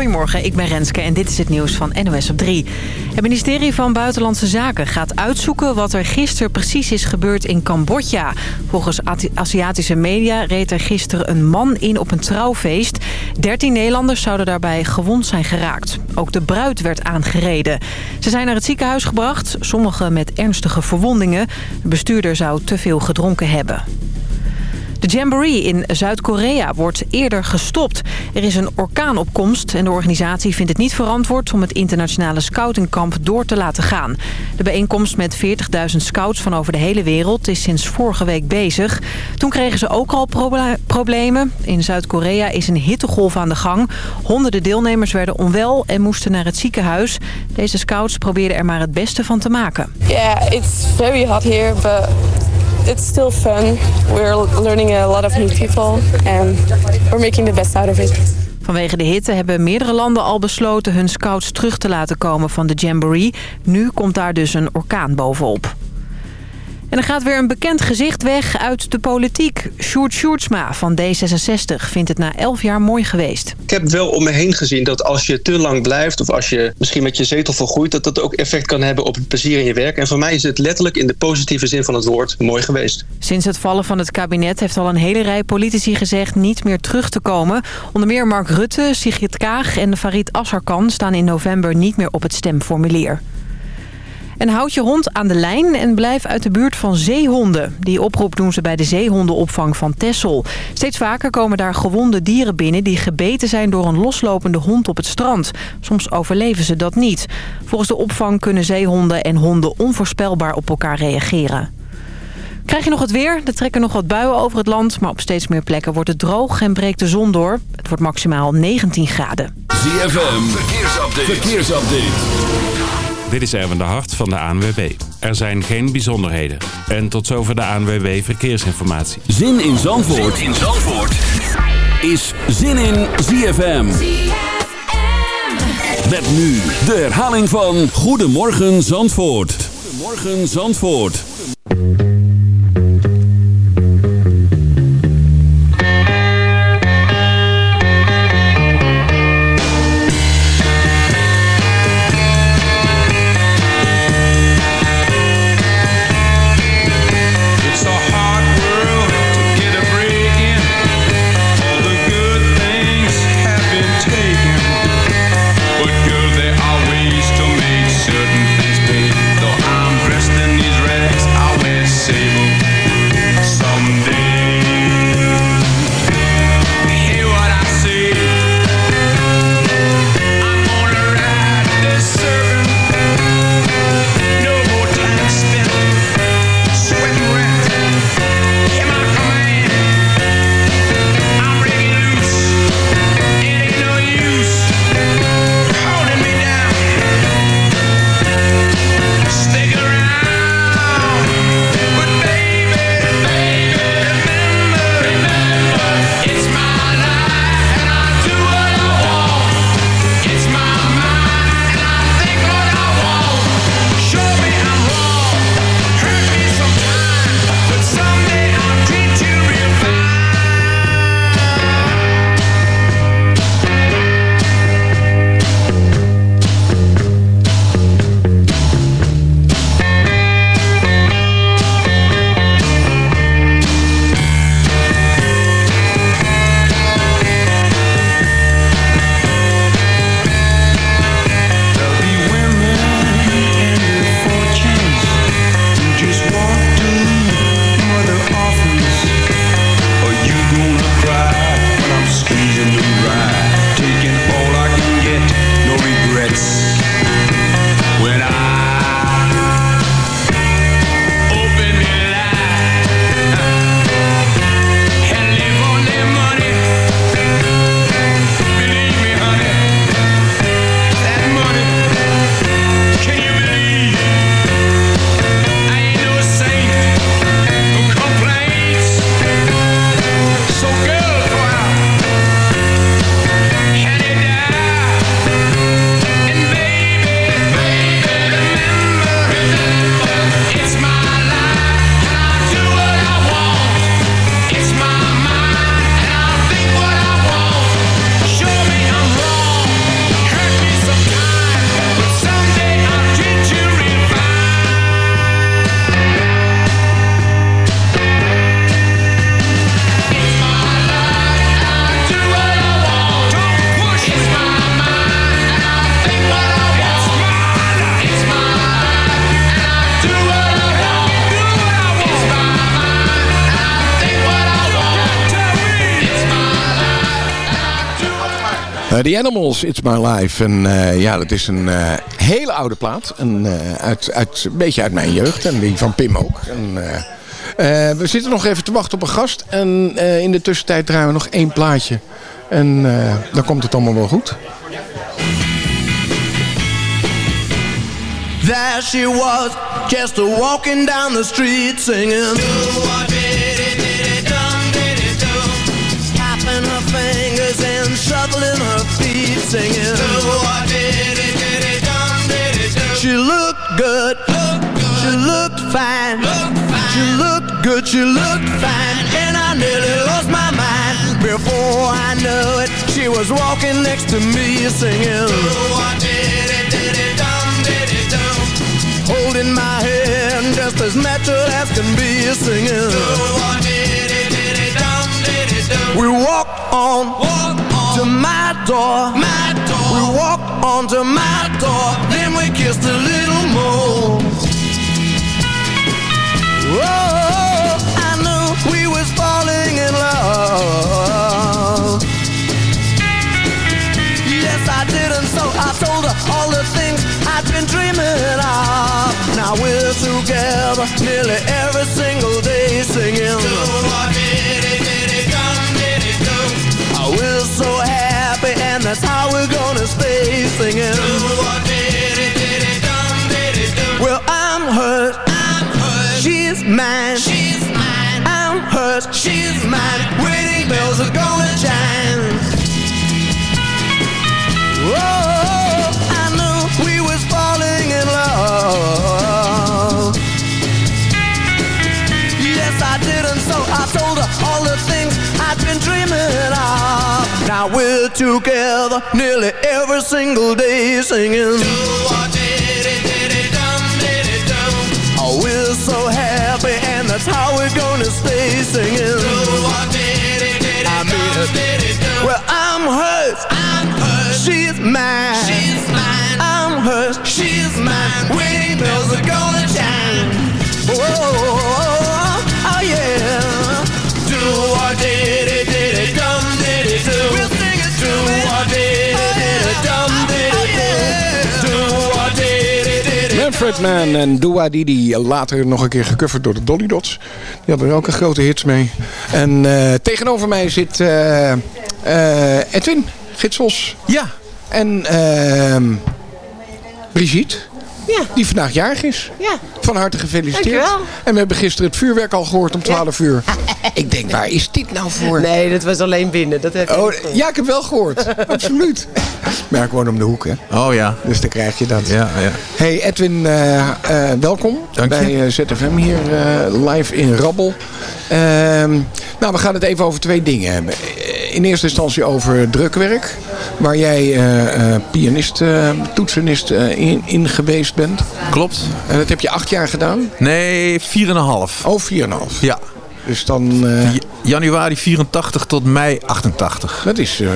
Goedemorgen, ik ben Renske en dit is het nieuws van NOS op 3. Het ministerie van Buitenlandse Zaken gaat uitzoeken wat er gisteren precies is gebeurd in Cambodja. Volgens Aziatische media reed er gisteren een man in op een trouwfeest. 13 Nederlanders zouden daarbij gewond zijn geraakt. Ook de bruid werd aangereden. Ze zijn naar het ziekenhuis gebracht, sommigen met ernstige verwondingen. De bestuurder zou te veel gedronken hebben. De Jamboree in Zuid-Korea wordt eerder gestopt. Er is een orkaanopkomst en de organisatie vindt het niet verantwoord... om het internationale scoutingkamp door te laten gaan. De bijeenkomst met 40.000 scouts van over de hele wereld is sinds vorige week bezig. Toen kregen ze ook al problemen. In Zuid-Korea is een hittegolf aan de gang. Honderden deelnemers werden onwel en moesten naar het ziekenhuis. Deze scouts probeerden er maar het beste van te maken. Yeah, it's very hot here, but it's still fun. We're learning a lot of new people and we're making the best out of it. Vanwege de hitte hebben meerdere landen al besloten hun scouts terug te laten komen van de Jamboree. Nu komt daar dus een orkaan bovenop. En er gaat weer een bekend gezicht weg uit de politiek. Sjoerd Sjoerdsma van D66 vindt het na elf jaar mooi geweest. Ik heb wel om me heen gezien dat als je te lang blijft... of als je misschien met je zetel volgroeit... dat dat ook effect kan hebben op het plezier in je werk. En voor mij is het letterlijk in de positieve zin van het woord mooi geweest. Sinds het vallen van het kabinet heeft al een hele rij politici gezegd... niet meer terug te komen. Onder meer Mark Rutte, Sigrid Kaag en Farid Asarkan... staan in november niet meer op het stemformulier. En houd je hond aan de lijn en blijf uit de buurt van zeehonden. Die oproep doen ze bij de zeehondenopvang van Tessel. Steeds vaker komen daar gewonde dieren binnen... die gebeten zijn door een loslopende hond op het strand. Soms overleven ze dat niet. Volgens de opvang kunnen zeehonden en honden onvoorspelbaar op elkaar reageren. Krijg je nog het weer? Er trekken nog wat buien over het land... maar op steeds meer plekken wordt het droog en breekt de zon door. Het wordt maximaal 19 graden. ZFM, verkeersupdate. verkeersupdate. Dit is Erwin de Hart van de ANWB. Er zijn geen bijzonderheden. En tot zover de ANWB Verkeersinformatie. Zin in Zandvoort, zin in Zandvoort. is Zin in ZFM. Met nu de herhaling van Goedemorgen Zandvoort. Goedemorgen Zandvoort. The Animals, It's My Life. En uh, ja, dat is een uh, hele oude plaat. En, uit, uit, een beetje uit mijn jeugd. En die van Pim ook. We zitten nog even te wachten op een gast. En in de tussentijd draaien we nog één plaatje. En dan komt het allemaal wel goed. There she was, just walking down the street singing. Singing. She looked good, she looked fine. She looked good, she looked fine. And I nearly lost my mind. Before I knew it, she was walking next to me singing. holding my hand just as natural as can be singing. We walk on, to my door. my door. We walk on to my door. Then we kissed a little more. Oh, I knew we was falling in love. Yes, I did, and so I told her all the things I've been dreaming of. Now we're together nearly every single day singing. That's how we're gonna stay singing. Well, I'm hurt. I'm hurt. She's mine. She's mine. I'm hurt. She's mine. Wedding bells are gonna chime. Whoa, I knew we was falling in love. Yes, I did, and so I told her all the things I've been dreaming of. Now we're together nearly every single day singing. Oh, we're so happy, and that's how we're gonna stay singing. I mean, well, I'm hurt. I'm hurt. She's mine. She's mine. I'm hurt. She's mine. Wedding bells are gonna chime. Oh, Manfred Mann en Dua Didi. Later nog een keer gecoverd door de Dolly Dots. Die hadden er ook een grote hits mee. En uh, tegenover mij zit uh, uh, Edwin Gitsels. Ja. En uh, Brigitte. Ja. Die vandaag jarig is. Ja. Van harte gefeliciteerd. Dankjewel. En we hebben gisteren het vuurwerk al gehoord om 12 ja. uur. ik denk, waar is dit nou voor? Nee, dat was alleen binnen. Dat heb oh, ja, ik heb wel gehoord. Absoluut. Maar gewoon om de hoek, hè? Oh ja. Dus dan krijg je dat. Ja, ja. Hey Edwin, uh, uh, welkom Dank je. bij uh, ZFM hier live in Rabbel. Ehm, nou, we gaan het even over twee dingen hebben. In eerste instantie over drukwerk. Waar jij pianist, toetsenist in, in geweest bent. Klopt. En dat heb je acht jaar gedaan? Nee, 4,5. Oh, 4,5. Ja. Dus dan... Uh, Januari 84 tot mei 88. Dat is uh,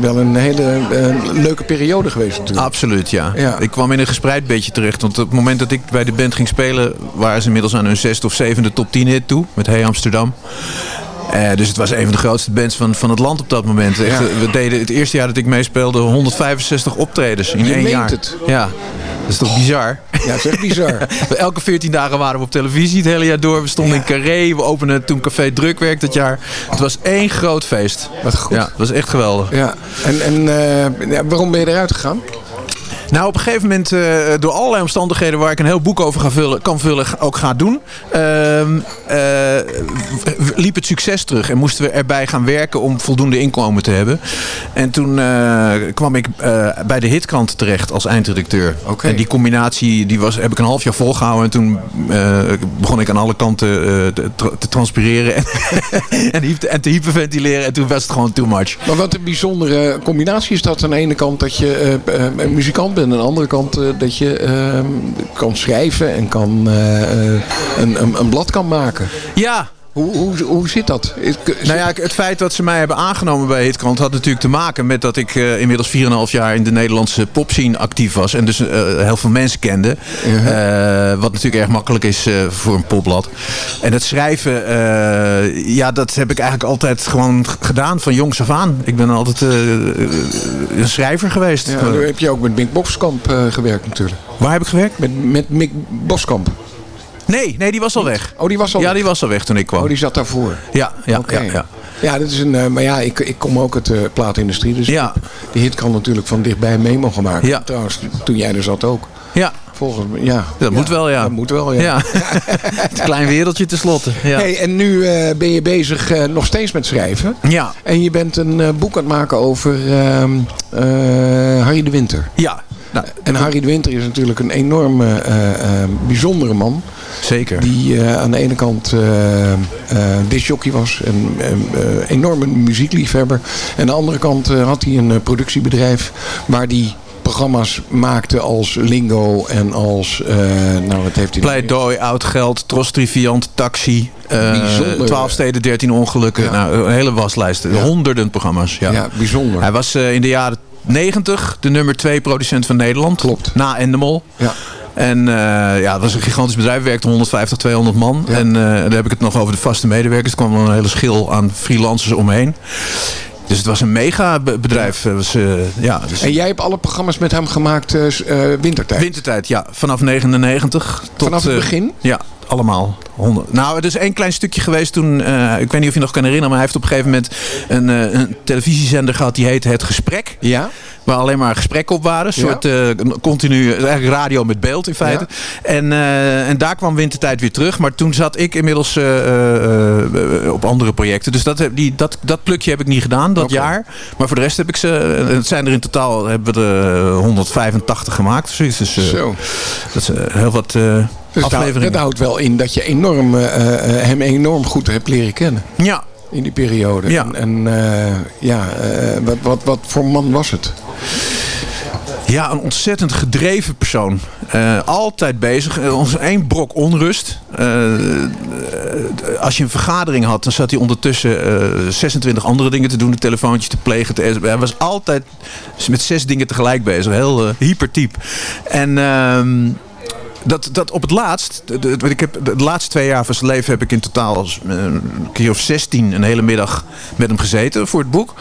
wel een hele uh, leuke periode geweest natuurlijk. Absoluut, ja. ja. Ik kwam in een gespreid beetje terecht. Want op het moment dat ik bij de band ging spelen... waren ze inmiddels aan hun zesde of zevende top 10 hit toe. Met Hey Amsterdam. Uh, dus het was een van de grootste bands van, van het land op dat moment. Echt, ja. We deden het eerste jaar dat ik meespeelde 165 optredens in Je één jaar. Het. Ja, dat is toch bizar? Ja, dat is echt bizar. Elke 14 dagen waren we op televisie het hele jaar door. We stonden ja. in Carré. We openden toen Café Drukwerk dat jaar. Het was één groot feest. Wat goed. Ja, dat was echt geweldig. Ja. En, en uh, ja, waarom ben je eruit gegaan? Nou, op een gegeven moment, uh, door allerlei omstandigheden waar ik een heel boek over ga vullen, kan vullen, ook ga doen, uh, uh, liep het succes terug en moesten we erbij gaan werken om voldoende inkomen te hebben. En toen eh, kwam ik bij de hitkrant terecht als eindredacteur. Okay. En die combinatie die was, heb ik een half jaar volgehouden en toen eh, begon ik aan alle kanten te, te, transpireren en, en, en, te hyperventileren en toen was het gewoon too much. Maar wat een bijzondere combinatie is dat aan de ene kant dat je muzikant En aan de andere kant uh, dat je uh, kan schrijven en kan, uh, een, een, een, blad kan maken. Ja, Hoe, hoe, hoe zit dat? Nou ja, het feit dat ze mij hebben aangenomen bij Hitkrant had natuurlijk te maken met dat ik eh, inmiddels 4,5 jaar in de Nederlandse popscene actief was. En dus eh, heel veel mensen kende. Eh, wat natuurlijk erg makkelijk is voor een popblad. En het schrijven, ja, dat heb ik eigenlijk altijd gewoon gedaan van jongs af aan. Ik ben altijd een schrijver geweest. Ja, heb je ook met Mick Boskamp gewerkt natuurlijk. Waar heb ik gewerkt? Met, met Mick Boskamp. Nee, nee, die was al weg. Oh, die was al Ja, weg. die was al weg toen ik kwam. Oh, die zat daarvoor. Ja, ja, ja, ja. Ja, dat is een, eh, maar ja, ik, ik kom ook uit de plaatindustrie. Dus Ja. die hit kan natuurlijk van dichtbij mee mogen maken. Ja. Trouwens, toen jij er zat ook. Ja, Volgens mij, ja. dat moet wel, ja. Dat moet wel, ja. Ja, een klein wereldje tenslotte. Ja. Hey, en nu eh, ben je bezig eh, nog steeds met schrijven. Ja. En je bent een boek aan het maken over ehm, eh, Harry de Winter. Ja, nou, En Harry de Winter is natuurlijk een enorm eh, eh, bijzondere man. zeker. Die eh, aan de ene kant discjockey was. En eh, enorme muziekliefhebber. En aan de andere kant had hij een productiebedrijf. Waar die programma's maakte als Lingo en als... nou, wat heeft hij... Pleidooi, oud geld, Tros Triviant, Taxi. Bijzonder. 12 steden, 13 ongelukken. Ja. Nou, een hele waslijst. Honderden programma's. Ja. Ja, bijzonder. Hij was in de jaren 90 de nummer 2 producent van Nederland. Klopt. Na Endemol. Ja. En eh, ja, dat was een gigantisch bedrijf. werkte 150, 200 man. Ja. En eh, daar heb ik het nog over de vaste medewerkers. Er kwam een hele schil aan freelancers omheen. Dus het was een mega be- bedrijf. Was, eh, ja, dus En jij hebt alle programma's met hem gemaakt wintertijd. Wintertijd, ja. Vanaf 99 tot... Vanaf het begin? ja, allemaal. Honderd. Nou, het is één klein stukje geweest toen... eh, ik weet niet of je nog kan herinneren... maar hij heeft op een gegeven moment een, eh, een televisiezender gehad... die heette Het Gesprek. Ja? Waar alleen maar gesprekken op waren. Een soort eh, continu... Eigenlijk radio met beeld in feite. En, eh, en daar kwam Wintertijd weer terug. Maar toen zat ik inmiddels eh, op andere projecten. Dus dat, die, dat, dat plukje heb ik niet gedaan, dat jaar. Maar voor de rest heb ik ze... Het zijn er in totaal... hebben we er eh, 185 gemaakt. of zoiets. Dus, Zo. dat is heel wat Dus dat, afleveringen. dat houdt wel in dat je enorm, hem enorm goed hebt leren kennen. Ja, In die periode. Ja. En, en eh, ja, eh, wat, wat, wat voor man was het? Ja, een ontzettend gedreven persoon. Eh, altijd bezig. Ons één brok onrust. Als je een vergadering had, dan zat hij ondertussen eh, 26 andere dingen te doen. Een telefoontje te plegen. Te, hij was altijd met zes dingen tegelijk bezig. Heel hypertyp. En... dat, dat op het laatst, de, de- ik heb, de laatste twee jaar van zijn leven heb ik in totaal als, eh, een keer of 16 een hele middag met hem gezeten voor het boek.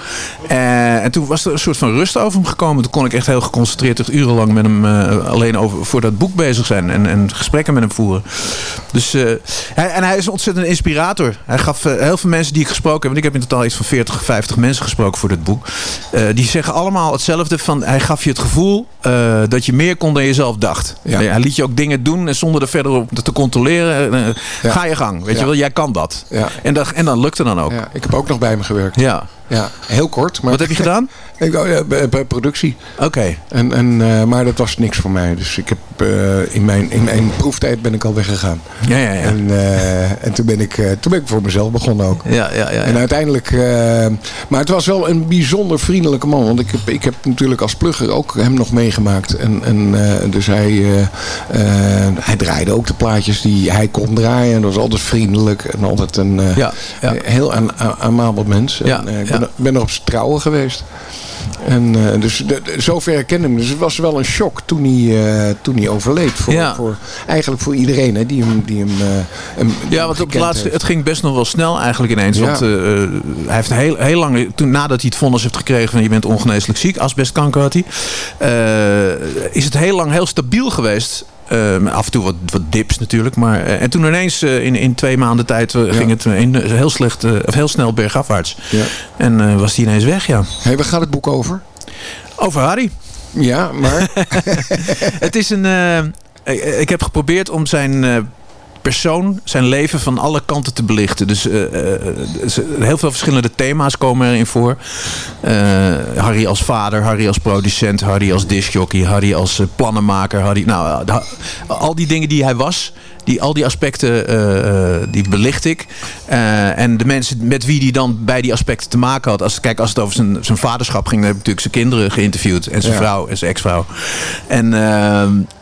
Eh, en toen was er een soort van rust over hem gekomen. Toen kon ik echt heel geconcentreerd echt urenlang met hem eh, alleen over, voor dat boek bezig zijn en, en gesprekken met hem voeren. Dus, hij, en hij is een ontzettend inspirator. Hij gaf heel veel mensen die ik gesproken heb, want ik heb in totaal iets van 40, 50 mensen gesproken voor dit boek. die zeggen allemaal hetzelfde van hij gaf je het gevoel dat je meer kon dan je zelf dacht. Ja. Hij liet je ook dingen doen en zonder er verder op te controleren. eh, Ja. Ga je gang. Weet Ja. je wel, jij kan dat. Ja. En, dat en dan lukte dan ook. Ja. Ja, ik heb ook nog bij hem gewerkt. Ja, heel kort. Maar Wat heb je gedaan? Ik, ja, bij, productie. Oké. En, en, eh, maar dat was niks voor mij. Dus ik heb eh, in, mijn, in mijn proeftijd ben ik al weggegaan. Ja, ja, ja. En, eh, en toen, ben ik, toen ben ik voor mezelf begonnen ook. Ja, ja, ja. ja. En uiteindelijk, maar het was wel een bijzonder vriendelijke man. Want ik heb, ik heb natuurlijk als plugger ook hem nog meegemaakt. En, en dus hij, hij draaide ook de plaatjes die hij kon draaien. En dat was altijd vriendelijk. En altijd een Ja, ja. heel aan, aan, aanmabel mens. Ja, en, ik ja. ben, ben er op zijn trouwen geweest. En eh, dus de, de- zover hem. Dus het was wel een shock toen hij, eh, toen hij overleed. Voor, Ja. voor, eigenlijk voor iedereen hè, die hem, die hem, eh, hem die Ja, want op het laatste, heeft. het ging best nog wel snel eigenlijk ineens. Ja. Want hij heeft heel, heel lang, toen, nadat hij het vonnis heeft gekregen van je bent ongeneeslijk ziek, asbestkanker had hij, is het heel lang heel stabiel geweest. Eh, met af en toe wat, wat dips natuurlijk. Maar, eh, en toen ineens eh, in, in twee maanden tijd eh, ging het in- heel, slecht, of heel snel bergafwaarts. Ja. En was hij ineens weg, ja. Hey, waar gaat het boek over? Over Harry. Ja, maar... Het is een. ik- ik heb geprobeerd om zijn persoon, zijn leven van alle kanten te belichten. Dus eh, eh, heel veel verschillende thema's komen erin voor. Eh, Harry als vader, Harry als producent, Harry als discjockey, Harry als plannenmaker. Harry, nou, al die dingen die hij was. Die, al die aspecten eh, eh, die belicht ik. Eh, en de mensen met wie hij dan bij die aspecten te maken had. Als, kijk, als het over zijn, zijn vaderschap ging, dan heb ik natuurlijk zijn kinderen geïnterviewd. En zijn Ja. vrouw en zijn ex-vrouw. En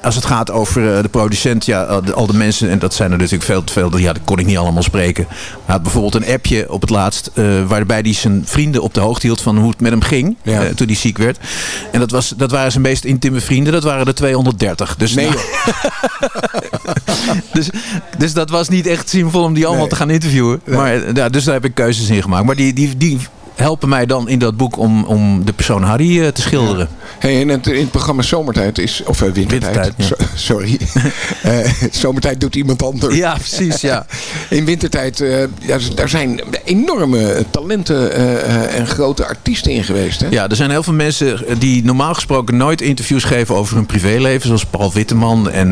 als het gaat over de producent, ja, al de, mensen, en dat zijn er natuurlijk veel te veel. Ja, dat kon ik niet allemaal spreken. Hij had bijvoorbeeld een appje op het laatst. waarbij hij zijn vrienden op de hoogte hield van hoe het met hem ging. Ja. toen hij ziek werd. En dat, was, dat waren zijn meest intieme vrienden. Dat waren er 230. Dus, Nee, nou, dus, dus dat was niet echt zinvol om die allemaal Nee. te gaan interviewen. Maar, ja, dus daar heb ik keuzes in gemaakt. Maar die, die, die helpen mij dan in dat boek om, om de persoon Harry eh, te schilderen. Hey, in, het, in het programma Zomertijd is, of eh, Wintertijd, Wintertijd, ja. so- sorry. Eh, zomertijd doet iemand anders. Ja, precies. Ja. In Wintertijd, ja, daar zijn enorme talenten en grote artiesten in geweest. Hè? Ja, er zijn heel veel mensen die normaal gesproken nooit interviews geven over hun privéleven. Zoals Paul Witteman. En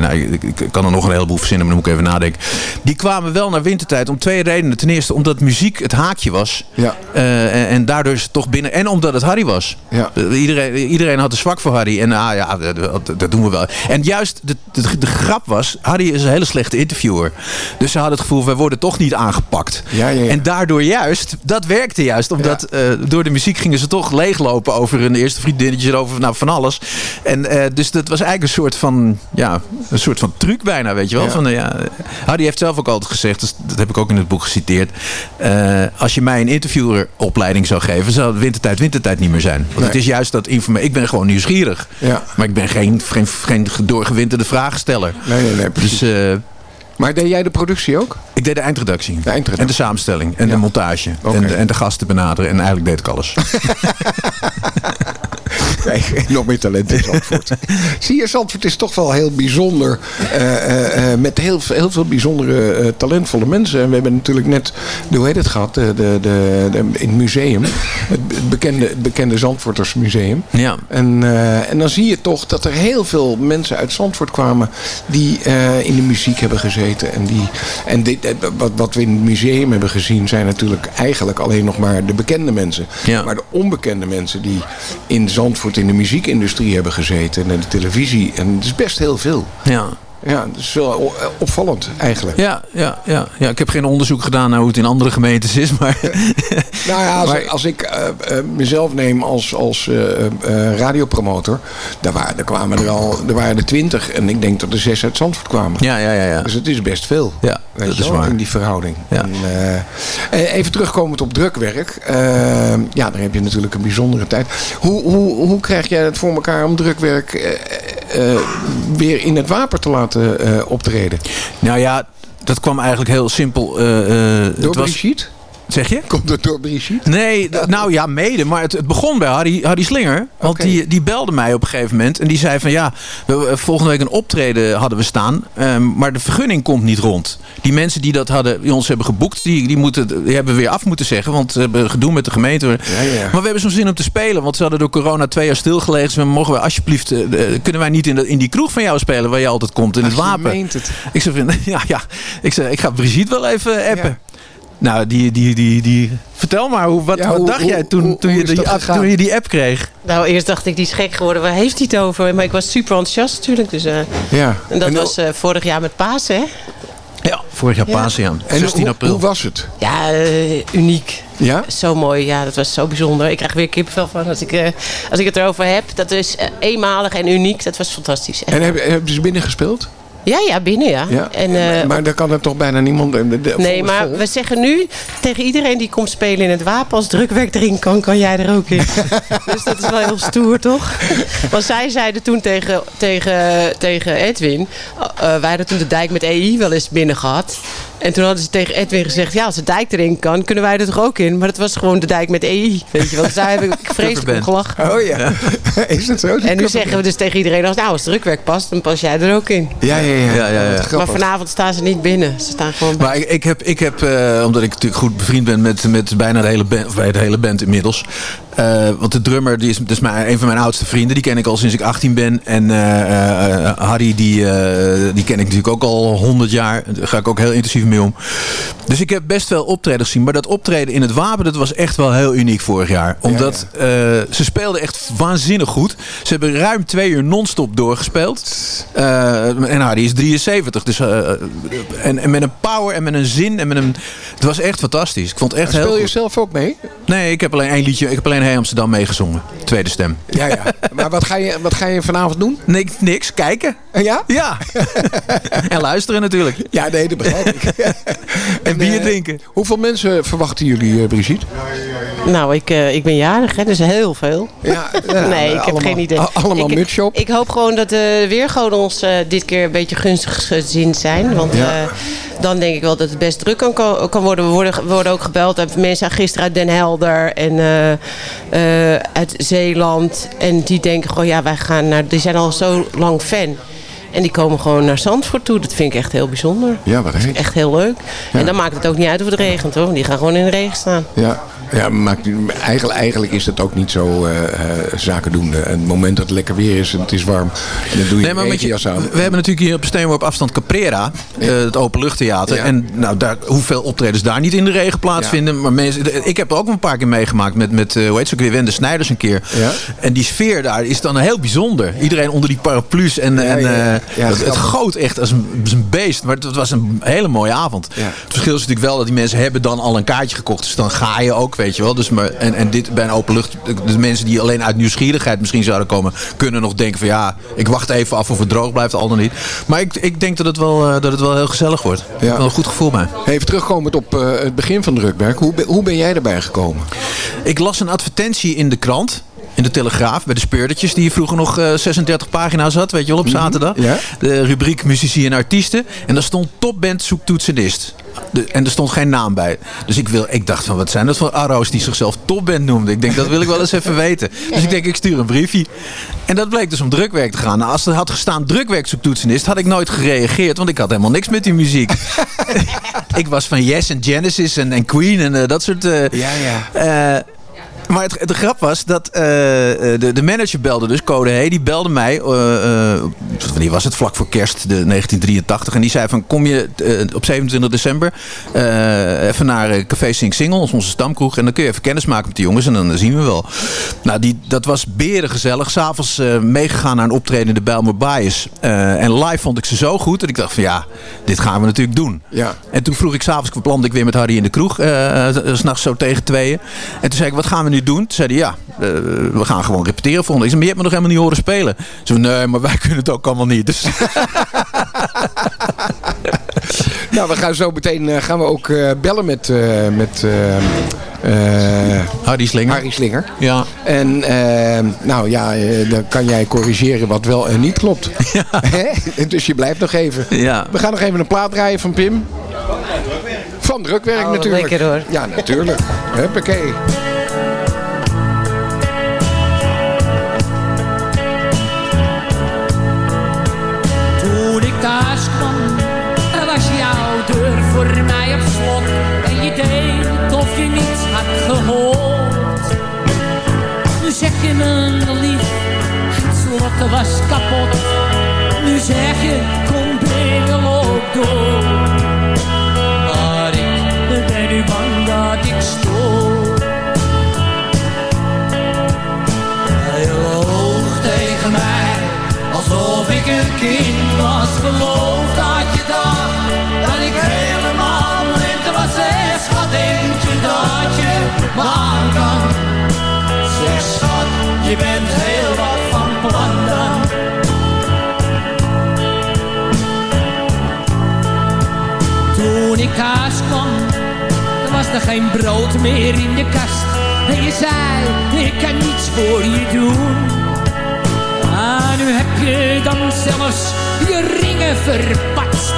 nou, ik, ik kan er nog een heleboel verzinnen, maar dan moet ik even nadenken. Die kwamen wel naar wintertijd om twee redenen. Ten eerste omdat muziek het haakje was. Ja. Eh, en, en daardoor is het toch binnen. En omdat het Harry was. Ja. Eh, Iedereen, iedereen had een zwak voor Harry. En ah, ja, dat, doen we wel. En juist de, de, de grap was, Harry is een hele slechte interviewer. Dus ze hadden het gevoel, wij worden toch niet aangepakt. Ja, ja. En daardoor juist, dat werkte juist. Omdat eh, door de muziek gingen ze toch leeglopen over hun eerste vriendinnetjes. Over nou, van alles. En dus dat was eigenlijk een soort van, ja, een soort van truc bijna, weet je wel. Van, ja, Harry heeft zelf ook altijd gezegd, dus dat heb ik ook in het boek geciteerd. als je mij een intervieweropleiding zou geven, zou het wintertijd wintertijd niet meer zijn. Want Nee. het is juist dat informatie. Ik ben gewoon nieuwsgierig. Ja. Maar ik ben geen, geen, geen doorgewinterde vraagsteller. Nee, nee, nee, precies. Dus eh, Maar deed jij de productie ook? ik deed de eindredactie. De eindredactie. En de samenstelling. En Ja. de montage. En, de, en de gasten benaderen. En eigenlijk deed ik alles. Nog meer talent in Zandvoort. Zie je, Zandvoort is toch wel heel bijzonder. eh, eh, eh, met heel, veel- heel veel bijzondere, talentvolle mensen. En we hebben natuurlijk net, hoe heet het gehad? De, de, in het museum. Het, bekende, het bekende Zandvoorters Museum. ja. En, en dan zie je toch dat er heel veel mensen uit Zandvoort kwamen die in de muziek hebben gezeten. En, die, en dit, wat, wat we in het museum hebben gezien zijn natuurlijk eigenlijk alleen nog maar de bekende mensen. Ja. Maar de onbekende mensen die in Zandvoort in de muziekindustrie hebben gezeten. En de televisie. En het is best heel veel. Ja. Ja, dat is wel opvallend eigenlijk. Ja, ja, ja, ja, ik heb geen onderzoek gedaan naar hoe het in andere gemeentes is. Maar Nou ja, als, Maar- ik- als ik eh, eh, mezelf neem als, als eh, radiopromotor, daar, waren, daar kwamen er al, er waren er twintig en ik denk dat er zes uit Zandvoort kwamen. ja, ja, ja. ja. Dus het is best veel. Ja, Weet dat je is wel, waar. in die verhouding. Ja. En, even terugkomend op drukwerk. ja, daar heb je natuurlijk een bijzondere tijd. Hoe, hoe, hoe krijg jij het voor elkaar om drukwerk weer in het wapen te laten eh, optreden? Nou ja, dat kwam eigenlijk heel simpel. eh, Door het was, Brigitte? Zeg je? Komt het door Brigitte? Nee, nou ja, mede. Maar het, het begon bij Harry, Harry Slinger. Want die, die belde mij op een gegeven moment. En die zei van ja, we, volgende week een optreden hadden we staan. ehm, maar de vergunning komt niet rond. Die mensen die dat hadden, die ons hebben geboekt, die, die, moeten, die hebben weer af moeten zeggen. Want ze hebben gedoe met de gemeente. Ja, ja. Maar we hebben zo'n zin om te spelen. Want ze hadden door corona twee jaar stilgelegen. Dus we mogen we alsjeblieft, eh, eh, kunnen wij niet in, de, in die kroeg van jou spelen waar je altijd komt. In het wapen. het. Ik zei, van, ja, ja. Ik zei, ik ga Brigitte wel even appen. Nou, die, die, die, die... Vertel maar, hoe, wat, Ja, wat hoe- dacht hoe- jij toen, hoe- toen, hoe je die, app- toen je die app kreeg? Nou, eerst dacht ik, die is gek geworden. Waar heeft hij het over? Maar ik was super enthousiast natuurlijk. Dus, eh, Ja. en dat En was eh, vorig jaar met Pasen, hè? Ja, vorig jaar Ja. Pasen, ja. En 16 hoe, april. hoe was het? Ja, eh, uniek. Ja? Zo mooi, ja, dat was zo bijzonder. Ik krijg weer kippenvel van als ik, eh, als ik het erover heb. Dat is eenmalig en uniek. Dat was fantastisch. En hebben, hebben ze binnen gespeeld? Ja, ja, binnen ja. Ja. En, eh, maar daar kan er toch bijna niemand... de- de- vol nee, maar vol. we zeggen nu tegen iedereen die komt spelen in het wapen... als drukwerk erin kan, kan jij er ook in. dus dat is wel heel stoer, toch? Want zij zeiden toen tegen, tegen, tegen Edwin... eh, wij hadden toen de dijk met EI wel eens binnen gehad... En toen hadden ze tegen Edwin gezegd... ja, als de dijk erin kan, kunnen wij er toch ook in? Maar dat was gewoon de dijk met EI. Weet je wel. Dus daar heb ik vreselijk om gelachen. Oh ja, is dat zo? En nu zeggen we dus tegen iedereen... als, nou, als drukwerk past, dan pas jij er ook in. Ja, ja, ja. Ja, ja, ja. Maar vanavond staan ze niet binnen. Ze staan gewoon... Maar ik, ik heb, ik heb eh, omdat ik natuurlijk goed bevriend ben met, met bijna de hele band, of bij de hele band inmiddels. Eh, want de drummer, die is, dat is mijn, een van mijn oudste vrienden. Die ken ik al sinds ik 18 ben. En eh, eh, Harry, die, eh, die ken ik natuurlijk ook al 100 jaar. Daar ga ik ook heel intensief om. Dus ik heb best wel optreden gezien. Maar dat optreden in het Wapen, dat was echt wel heel uniek vorig jaar. Omdat eh, ze speelden echt waanzinnig goed. Ze hebben ruim twee uur non-stop doorgespeeld. Eh, en Harry is 73. Dus, eh, en, en met een power en met een zin. En met een, het was echt fantastisch. Ik vond het echt heel Speel je goed. zelf ook mee? Nee, ik heb alleen één liedje. Ik heb alleen Hey Amsterdam meegezongen. Tweede stem. Ja, ja. Maar wat ga je, wat ga je vanavond doen? Niks, niks. Kijken. Ja? Ja. en luisteren natuurlijk. Ja, nee, dat begrijp ik. En bier drinken. Hoeveel mensen verwachten jullie, eh, Brigitte? Nou, ik, eh, ik ben jarig, hè, dus heel veel. Ja, ja, nee, ik heb geen idee. allemaal ik, op. Ik hoop gewoon dat de weergoden ons eh, dit keer een beetje gunstig gezind zijn. Want Ja. dan denk ik wel dat het best druk kan, kan worden. We worden, worden ook gebeld. Zijn mensen gisteren uit Den Helder en uit Zeeland. En die denken gewoon, ja, wij gaan naar... Die zijn al zo lang fan. En die komen gewoon naar Zandvoort toe. Dat vind ik echt heel bijzonder. Ja, wat heet. Echt heel leuk. En dan maakt het ook niet uit of het regent hoor. Die gaan gewoon in de regen staan. Ja, ja maakt, eigenlijk, eigenlijk is dat ook niet zo eh, eh, zaken doen. Het moment dat het lekker weer is en het is warm, dan doe je Nee, maar een met je, regenjas aan. we hebben natuurlijk hier op Steenworp afstand Caprera, eh, het openluchttheater. Ja. En nou, daar, hoeveel optredens daar niet in de regen plaatsvinden. Maar mensen, ik heb er ook een paar keer meegemaakt met, met hoe heet ze ook weer, Wende Snijders een keer. Ja. En die sfeer daar is dan heel bijzonder. Iedereen onder die paraplu's. En, Ja, en ja, ja. Ja, het, het goot echt als een, als een beest. Maar het, was een hele mooie avond. Ja. Het verschil is natuurlijk wel dat die mensen hebben dan al een kaartje gekocht. Dus dan ga je ook, weet je wel. Dus maar, en, en dit bij een openlucht, de, de mensen die alleen uit nieuwsgierigheid misschien zouden komen, kunnen nog denken van ja, ik wacht even af of het droog blijft, al dan niet. Maar ik, ik denk dat het wel, eh, dat het wel heel gezellig wordt. Ik heb wel een goed gevoel bij. Even terugkomend op eh, het begin van Drukwerk. Hoe, hoe ben jij erbij gekomen? Ik las een advertentie in de krant. In de Telegraaf, bij de speurdertjes, die vroeger nog eh, 36 pagina's had, weet je wel, op zaterdag. ja. De rubriek muzici en artiesten. En daar stond topband zoekt toetsenist. De- en er stond geen naam bij. Dus ik, wil, ik dacht van, wat zijn dat voor arrows die zichzelf topband noemden? Ik denk, dat wil ik wel eens even weten. Dus ik denk, ik stuur een briefje. En dat bleek dus om drukwerk te gaan. Nou, als er had gestaan drukwerk zoekt toetsenist, had ik nooit gereageerd. Want ik had helemaal niks met die muziek. ik was van Yes en Genesis en, en Queen en eh, dat soort... eh, Ja, ja. Maar het, de grap was dat eh, eh, de, de manager belde dus, Code Hey, die belde mij. eh, wanneer was het? Vlak voor kerst, de 1983. En die zei van, kom je op 27 december even naar Café Sing Single, onze stamkroeg. En dan kun je even kennis maken met de jongens en dan zien we wel. Nou, die, dat was berengezellig. S'avonds eh meegegaan naar een optreden in de Bijlmer Bias. En live vond ik ze zo goed dat ik dacht van, ja, dit gaan we natuurlijk doen. Ja. En toen vroeg ik s'avonds, kwam ik weer met Harry in de kroeg. eh, s'nachts zo tegen tweeën. En toen zei ik, wat gaan we nu doen? Toen zei hij, ja, eh, we gaan gewoon repeteren volgende. Ik zei, maar je hebt me nog helemaal niet horen spelen. Ze zei, nee, maar wij kunnen het ook allemaal niet. Dus Nou, we gaan zo meteen eh, gaan we ook eh, bellen met, eh, met eh, eh, Harry Slinger. Harry Slinger. Ja. En nou ja, dan kan jij corrigeren wat wel en niet klopt. Hè? dus je blijft nog even. Ja. We gaan nog even een plaat draaien van Pim. Van drukwerk Oh, natuurlijk. lekker, hoor. Ja, natuurlijk. Huppakee. Me lief, het slot was kapot. Nu zeg je, kom binnen, loop door. Maar ik ben nu bang dat ik stoor. Hij loog tegen mij, alsof ik een kind was. Geloof dat je dacht, dat ik helemaal blind was. Schat, denk je dat je me je bent heel wat van plan dan. Toen ik thuis kwam, was er geen brood meer in de kast. En je zei, ik kan niets voor je doen. Maar nu heb je dan zelfs je ringen verpatst.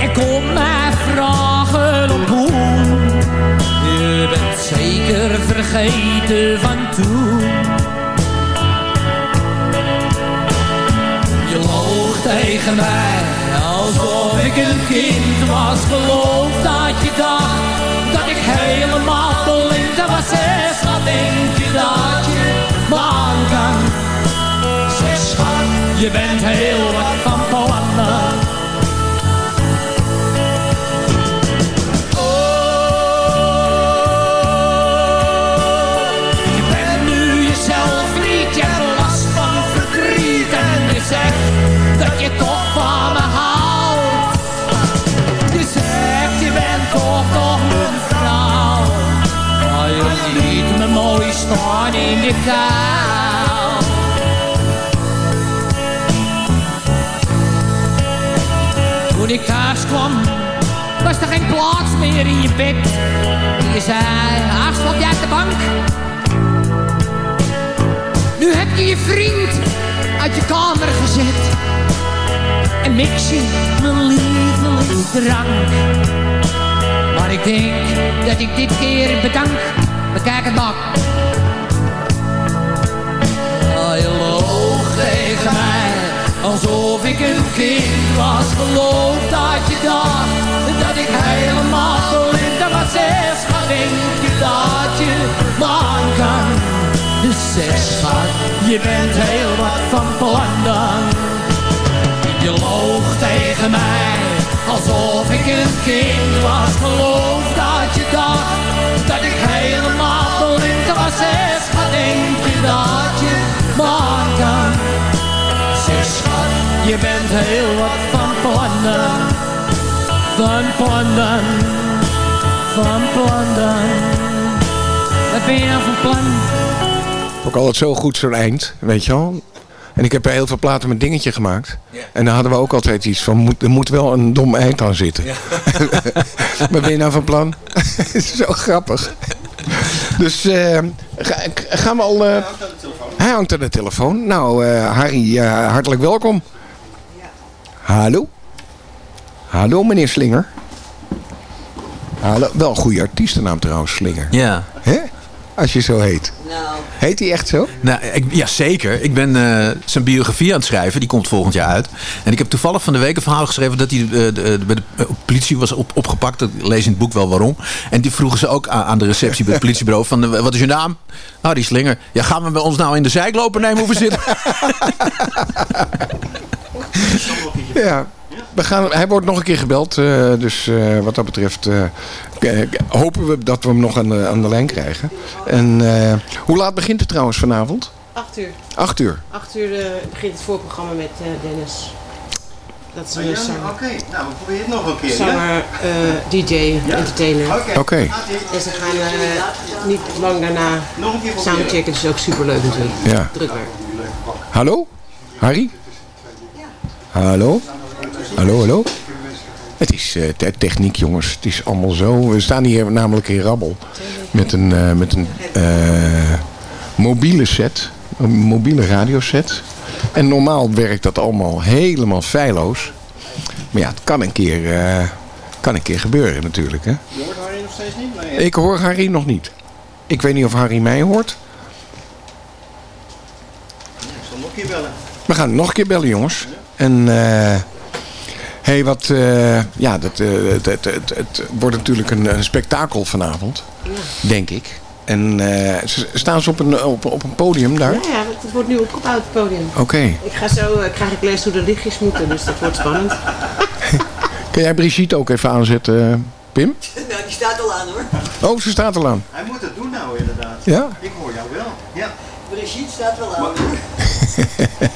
En kom mij vragen om hoe. Je bent zeker vergeten van toen. Tegen mij, alsof ik een kind was. Geloof dat je dacht, dat ik helemaal blind was. Zeg, wat denk je dat je me aan kan? Zeg, schat, je bent heel wat van je kou. Toen ik thuis kwam, was er geen plaats meer in je bed. Je zei, ach, slaap jij op de bank? Nu heb je je vriend uit je kamer gezet. En mix je mijn lievelingsdrank. Maar ik denk dat ik dit keer bedank. Bekijk het maar. Alsof ik een kind was. Geloof dat je dacht dat ik helemaal blind was. Zeg, schat, denk je dat je man kan? Dus zeg, schat, je bent heel wat van plan. Je loog tegen mij, alsof ik een kind was. Geloof dat je dacht dat ik helemaal blind was. Zeg, schat, denk je dat je man kan? Je bent heel wat van plannen. Van plannen, van plannen. Wat ben je nou van plan? Ook altijd zo goed zo'n eind, weet je wel. En ik heb er heel veel platen met dingetje gemaakt. En daar hadden we ook altijd iets van, moet, er moet wel een dom eind aan zitten. maar ben je nou van plan? Zo grappig. Dus eh, ga- gaan we al... eh, hij hangt aan de telefoon. Nou, eh, Harry, hartelijk welkom. Hallo? Hallo, meneer Slinger. Hallo, wel een goede artiestennaam trouwens, Slinger. Ja. Hè? Als je zo heet. Heet hij echt zo? Nou, ik, ja, zeker. Ik ben eh, zijn biografie aan het schrijven. Die komt volgend jaar uit. En ik heb toevallig van de week een verhaal geschreven... dat hij eh, de, de- bij de eh, politie was op, opgepakt. Ik lees in het boek wel waarom. En die vroegen ze ook aan, aan de receptie bij het politiebureau... van eh, wat is je naam? Nou, die slinger. Ja, gaan we bij ons nou in de zijk lopen nemen hoe we zitten? Ja. We gaan, hij wordt nog een keer gebeld. eh, dus eh, wat dat betreft eh, hopen we dat we hem nog aan de, aan de lijn krijgen. En eh, hoe laat begint het trouwens vanavond? Acht uur. Acht uur. Acht uur eh, begint het voorprogramma met eh, Dennis. Dat is Oh, een ja? zanger. Oké, nou we proberen het nog een keer. ja? Zanger, eh, DJ, entertainer. Oké. Oké. En ze gaan eh, niet lang daarna Nog een keer proberen. soundchecken. Dat is ook superleuk natuurlijk. Ja. Drukwerk. Hallo? Harry? Hallo? Hallo, hallo? Het is te- techniek, jongens. Het is allemaal zo. We staan hier namelijk in Rabbel. Met een, eh, met een eh, mobiele set. Een mobiele radioset. En normaal werkt dat allemaal helemaal feilloos. Maar ja, het kan een keer, kan een keer gebeuren natuurlijk. Hè? Je hoort Harry nog steeds niet? Nee, Ik hoor Harry nog niet. Ik weet niet of Harry mij hoort. ik zal nog een keer bellen. We gaan nog een keer bellen, jongens. En eh hey, wat, eh, ja, dat, eh, het, het, het, het wordt natuurlijk een, een spektakel vanavond, denk ik. En eh, ze- staan ze op een, op, op een podium daar? Ja, ja, het wordt nu opgebouwd, het podium. Oké. Ik ga zo, krijg ik les hoe de lichtjes moeten, dus dat wordt spannend. Kun jij Brigitte ook even aanzetten, Pim? Nou, die staat al aan hoor. Oh, ze staat al aan. Hij moet het doen nou inderdaad. Ja? Ik hoor jou wel. Ja, Brigitte staat wel aan.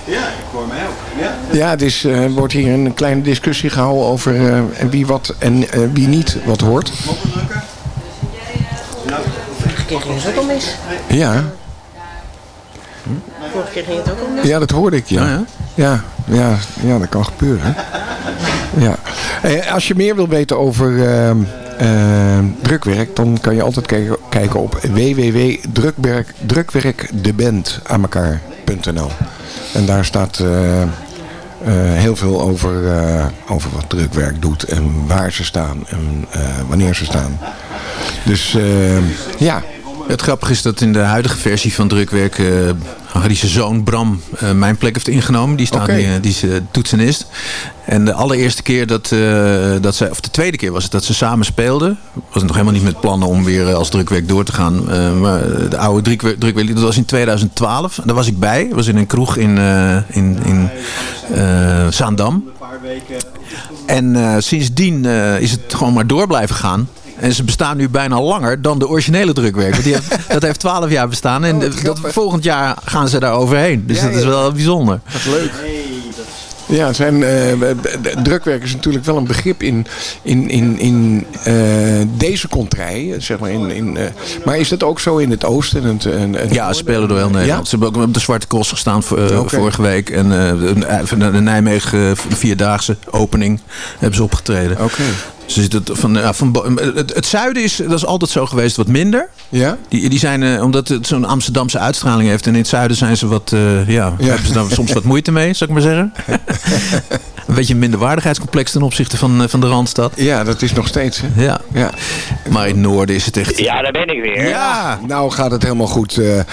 Ja ik hoor mij ook. Ja. Ja, het is, eh, wordt hier een kleine discussie gehouden over eh, wie wat en eh, wie niet wat hoort. Drukken? Nou, Vorige keer ging het ook al mis. Ja, Vorige keer ging het ook al mis. ja dat hoorde ik, ja. Ja, ja. Ja, ja, ja, dat kan gebeuren. Ja. Eh, als je meer wil weten over ehm, ehm, drukwerk, dan kan je altijd kijken, kijken op www.drukwerkdeband aan En daar staat eh, eh, heel veel over, eh, over wat drukwerk doet en waar ze staan en wanneer ze staan. Dus ja, Het grappige is dat in de huidige versie van drukwerk... Harry's zoon Bram eh, mijn plek heeft ingenomen. Die, staat nu, eh, die is eh, toetsenist. En de allereerste keer dat, dat ze... Of de tweede keer was het dat ze samen speelden. Was het nog helemaal niet met plannen om weer als drukwerk door te gaan. Maar de oude drukwerk, drukwerk dat was in 2012. Daar was ik bij. Dat was in een kroeg in, in, in Zaandam. een paar weken. En sindsdien is het gewoon maar door blijven gaan. En ze bestaan nu bijna langer dan de originele drukwerk. Want die heeft, dat heeft 12 jaar bestaan. En Oh, dat, volgend jaar gaan ze daar overheen. Dus Ja, dat is wel bijzonder. dat is leuk. Ja, het zijn, eh, drukwerk is natuurlijk wel een begrip in, in, in, in eh, deze contrij. Zeg maar in, in, eh, maar is dat ook zo in het oosten? En het, en, en Ja, ze spelen door heel Nederland. Ze hebben ook op de Zwarte Cross gestaan vorige week. En eh, de, Nijmegen Vierdaagse opening hebben ze opgetreden. Oké. Ze zitten van, ja, van, het, het zuiden is, dat is altijd zo geweest, wat minder. Ja? Die, die zijn, eh, omdat het zo'n Amsterdamse uitstraling heeft. En in het zuiden zijn ze wat, eh, ja, hebben ze daar soms wat moeite mee, zou ik maar zeggen. een beetje een minderwaardigheidscomplex ten opzichte van, eh, van de Randstad. Ja, dat is nog steeds. Hè? Ja. ja. Maar in het noorden is het echt... Ja, daar ben ik weer. Ja, nou gaat het helemaal goed. Eh, eh,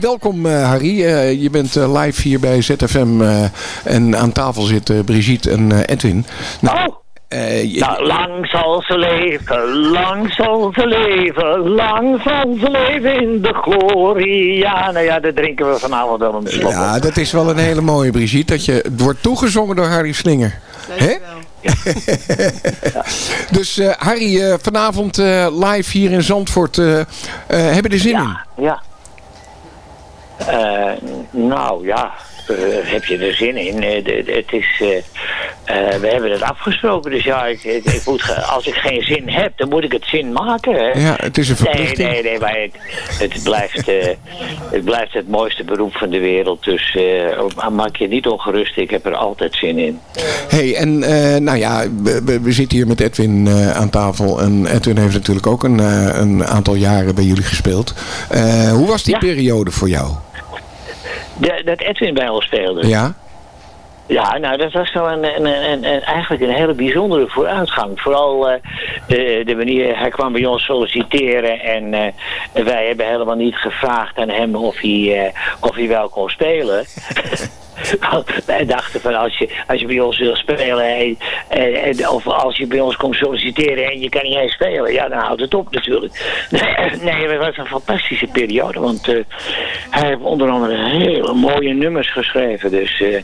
welkom eh, Harry. Eh, je bent live hier bij ZFM. eh, en aan tafel zitten Brigitte en eh, Edwin. Nou, Oh! Nou, lang zal ze leven, lang zal ze leven, lang zal ze leven in de glorie. Ja, nou ja, dat drinken we vanavond wel een slok. ja, dat is wel een hele mooie Brigitte. Dat je, het wordt toegezongen door Harry Slinger. Hè? dus eh, Harry, eh, vanavond eh, live hier in Zandvoort. eh eh, hebben er zin in? Ja. Eh, nou ja, eh, heb je er zin in? Eh, het is, eh, eh, we hebben het afgesproken, dus ja, ik, ik, moet, als ik geen zin heb, dan moet ik het zin maken. Hè? Ja, het is een verplichting. Nee, nee, nee, maar het, het, blijft, eh, het blijft het mooiste beroep van de wereld, dus eh, maak je niet ongerust, ik heb er altijd zin in. hey, en eh, nou ja, we, zitten hier met Edwin eh, aan tafel. En Edwin heeft natuurlijk ook een, eh, een aantal jaren bij jullie gespeeld. Eh, hoe was die periode voor jou? De, dat Edwin bij ons speelde. Ja? Ja, nou dat was zo een, een, een, een- eigenlijk een hele bijzondere vooruitgang. Vooral eh, de, de manier, hij kwam bij ons solliciteren en eh, wij hebben helemaal niet gevraagd aan hem of hij, eh, of hij wel kon spelen. Wij dachten van als je, als je bij ons wil spelen en, en- en- of als je bij ons komt solliciteren en je kan niet eens spelen, ja dan houdt het op natuurlijk. Nee, het was een fantastische periode, want eh, hij heeft onder andere hele mooie nummers geschreven. Dus eh,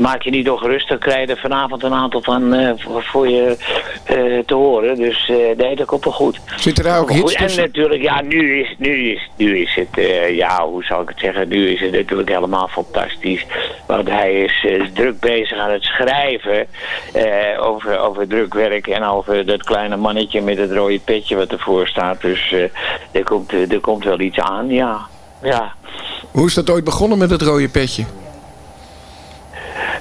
maak je niet ongerust, dan krijg je er vanavond een aantal van eh, voor, voor je te horen. Dus nee, dat komt wel goed. Zitten daar ook hits goed. En natuurlijk, ja, nu is, nu is, nu is het, ja, hoe zal ik het zeggen, nu is het natuurlijk helemaal fantastisch. Want hij is eh, druk bezig aan het schrijven eh, over, over drukwerk en over dat kleine mannetje met het rode petje wat ervoor staat. Dus eh, er, komt, er komt wel iets aan, ja. Ja, Hoe is dat ooit begonnen met het rode petje?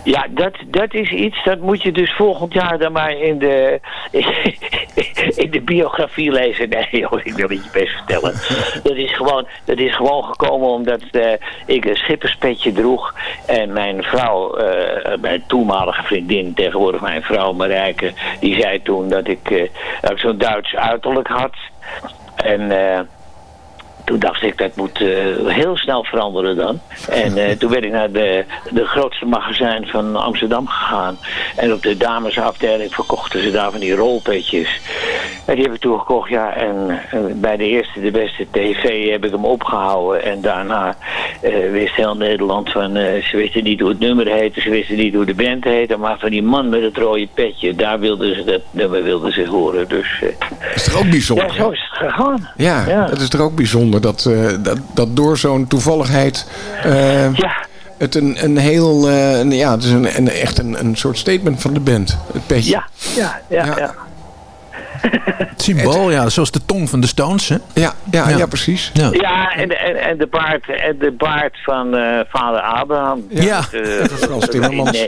Ja dat, dat is iets, dat moet je dus volgend jaar dan maar in de, in de biografie lezen. Nee joh, ik wil het je best vertellen. Dat is gewoon, dat is gewoon gekomen omdat eh, ik een schipperspetje droeg. En mijn vrouw, eh, mijn toenmalige vriendin, tegenwoordig mijn vrouw Marijke, die zei toen dat ik, eh, dat ik zo'n Duits uiterlijk had. En... toen dacht ik, dat moet eh, heel snel veranderen dan. En eh, toen werd ik naar de, de grootste magazijn van Amsterdam gegaan. En op de damesafdeling verkochten ze daar van die rolpetjes. En die heb ik toen gekocht, ja. En, eh, bij de eerste, de beste tv heb ik hem opgehouden. En daarna eh, wist heel Nederland van... ze wisten niet hoe het nummer heette, ze wisten niet hoe de band heette. Maar van die man met het rode petje, daar wilden ze dat nummer wilden ze horen. Dus Dat is toch ook bijzonder? ja, zo is het gegaan. Ja, dat is toch ook bijzonder dat, eh, dat, dat door zo'n toevalligheid eh, het een, een heel, eh, een- ja, het is een, een, echt een, een soort statement van de band, het petje. Ja, ja, ja. ja. Het symbool, ja, zoals de tong van de Stones, hè? Ja, ja, ja. precies. Ja. Ja, en, en, en, de baard, en de baard van eh, vader Abraham. Ja, Eh, van Frans Timmermans.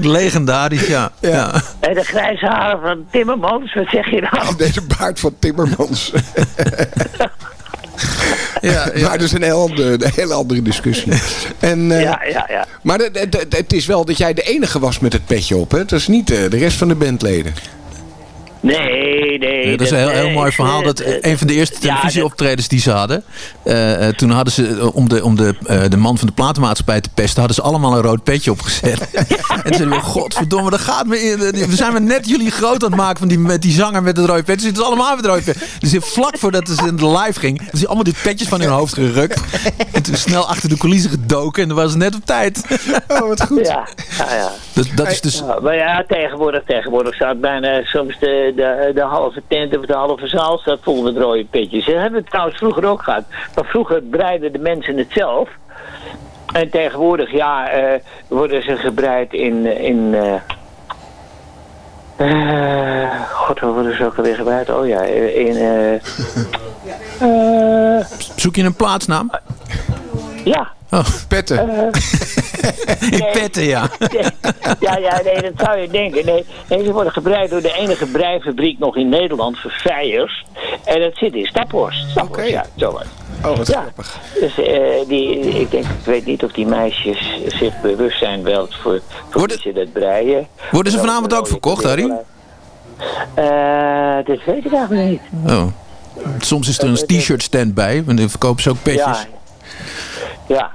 nee. Ook legendarisch, ja. ja. En de grijze haren van Timmermans, wat zeg je nou? Deze baard van Timmermans. Ja, Maar dat is een heel andere, een hele andere discussie. En, eh, Ja, ja, ja. Maar de- de- de- het is wel dat jij de enige was met het petje op. Hè? Dat is niet eh, de rest van de bandleden. Nee, nee. Ja, dat is een heel, heel mooi ik- verhaal. Dat eh, een van de eerste televisieoptredens die ze hadden. eh, eh, toen hadden ze, om, de, om de, eh, de man van de platenmaatschappij te pesten, hadden ze allemaal een rood petje opgezet. en toen zeiden we, godverdomme, dat gaat me in. We zijn maar net jullie groot aan het maken van die, met die zanger met het rode petje. Ze zitten allemaal met het rode petje. Dus vlak voordat ze in de live ging, hadden ze allemaal die petjes van hun hoofd gerukt. en toen snel achter de coulissen gedoken en dan was het net op tijd. oh, wat goed. Ja, ja, ja. Dat, dat is dus... Ja, maar ja, tegenwoordig, tegenwoordig staat bijna soms de, de, de halve tent of de halve zaal staat vol met rode petjes. Dat hebben we trouwens vroeger ook gehad. Maar vroeger breiden de mensen het zelf. En tegenwoordig, ja, eh, worden ze gebreid in... in eh, eh, God, waar worden ze ook alweer gebreid? Oh ja, in... Zoek je een plaatsnaam? ja. Oh, petten. In petten, ja. ja, ja, nee, dat zou je denken. Nee, nee, ze worden gebreid door de enige breifabriek nog in Nederland, Verfijers. En dat zit in Staphorst. Staphorst, ja, zo was het. Oh, wat Ja. grappig. Dus eh, die, ik denk, ik weet niet of die meisjes zich bewust zijn wel voor, voor ze dat breien. Worden ze vanavond ook verkocht, Harry? Eh, dat weet ik eigenlijk niet. Oh. Soms is er een t-shirt stand bij, want dan verkopen ze ook petjes. Ja. ja.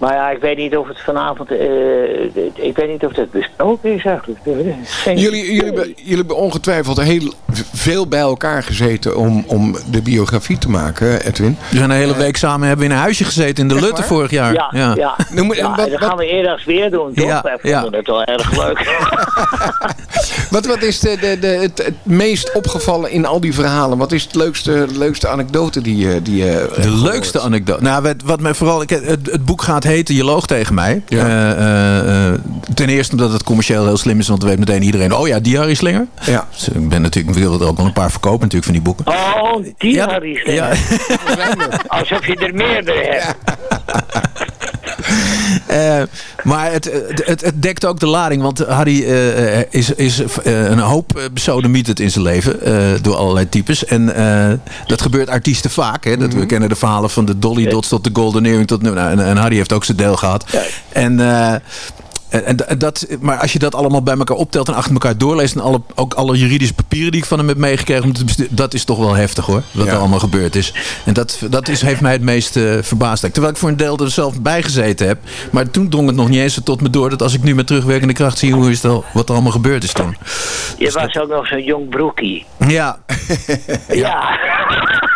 Maar ja, ik weet niet of het vanavond... eh, ik weet niet of dat besproken is eigenlijk. Jullie, jullie, jullie hebben ongetwijfeld heel veel bij elkaar gezeten om, om de biografie te maken, Edwin. We zijn een hele week samen hebben we in een huisje gezeten in de Lutte vorig jaar. Ja, ja. Ja, wat- dat wat- gaan we eerder weer doen, toch? Ja, vonden het wel erg leuk. Wat, wat is de, de, de, het, het meest opgevallen in al die verhalen? Wat is het leukste, leukste anekdote die je... Die, je De gehoord? leukste anekdote. Nou, wat, wat mij vooral. Ik, het, het boek gaat heten Je loog tegen mij. Ja. Eh, eh, eh, ten eerste omdat het commercieel heel slim is, want dan weet meteen iedereen. Oh ja, die Harry Slinger. Ja. Dus ik ben natuurlijk, ik wil er ook wel een paar verkopen natuurlijk van die boeken. Oh, die Ja, Harry Slinger. ja. Alsof je er meerdere hebt. Eh, maar het, het, het, dekt ook de lading. Want Harry eh, is, is eh, een hoop besodemieterd in zijn leven. eh, door allerlei types. En eh, dat gebeurt artiesten vaak. Hè? Dat We kennen de verhalen van de Dolly Dots tot de Golden Earring. Tot, nou, en, en Harry heeft ook zijn deel gehad. En... en, en dat, maar als je dat allemaal bij elkaar optelt en achter elkaar doorleest... en alle, ook alle juridische papieren die ik van hem heb meegekregen... dat is toch wel heftig hoor, wat Ja. er allemaal gebeurd is. En dat, dat is, heeft mij het meest eh, verbaasd. Terwijl ik voor een deel er zelf bij gezeten heb. Maar toen drong het nog niet eens tot me door... dat als ik nu met terugwerkende kracht zie hoe is het al, wat er allemaal gebeurd is toen. Je was ook nog zo'n jong broekie. Ja, Ja.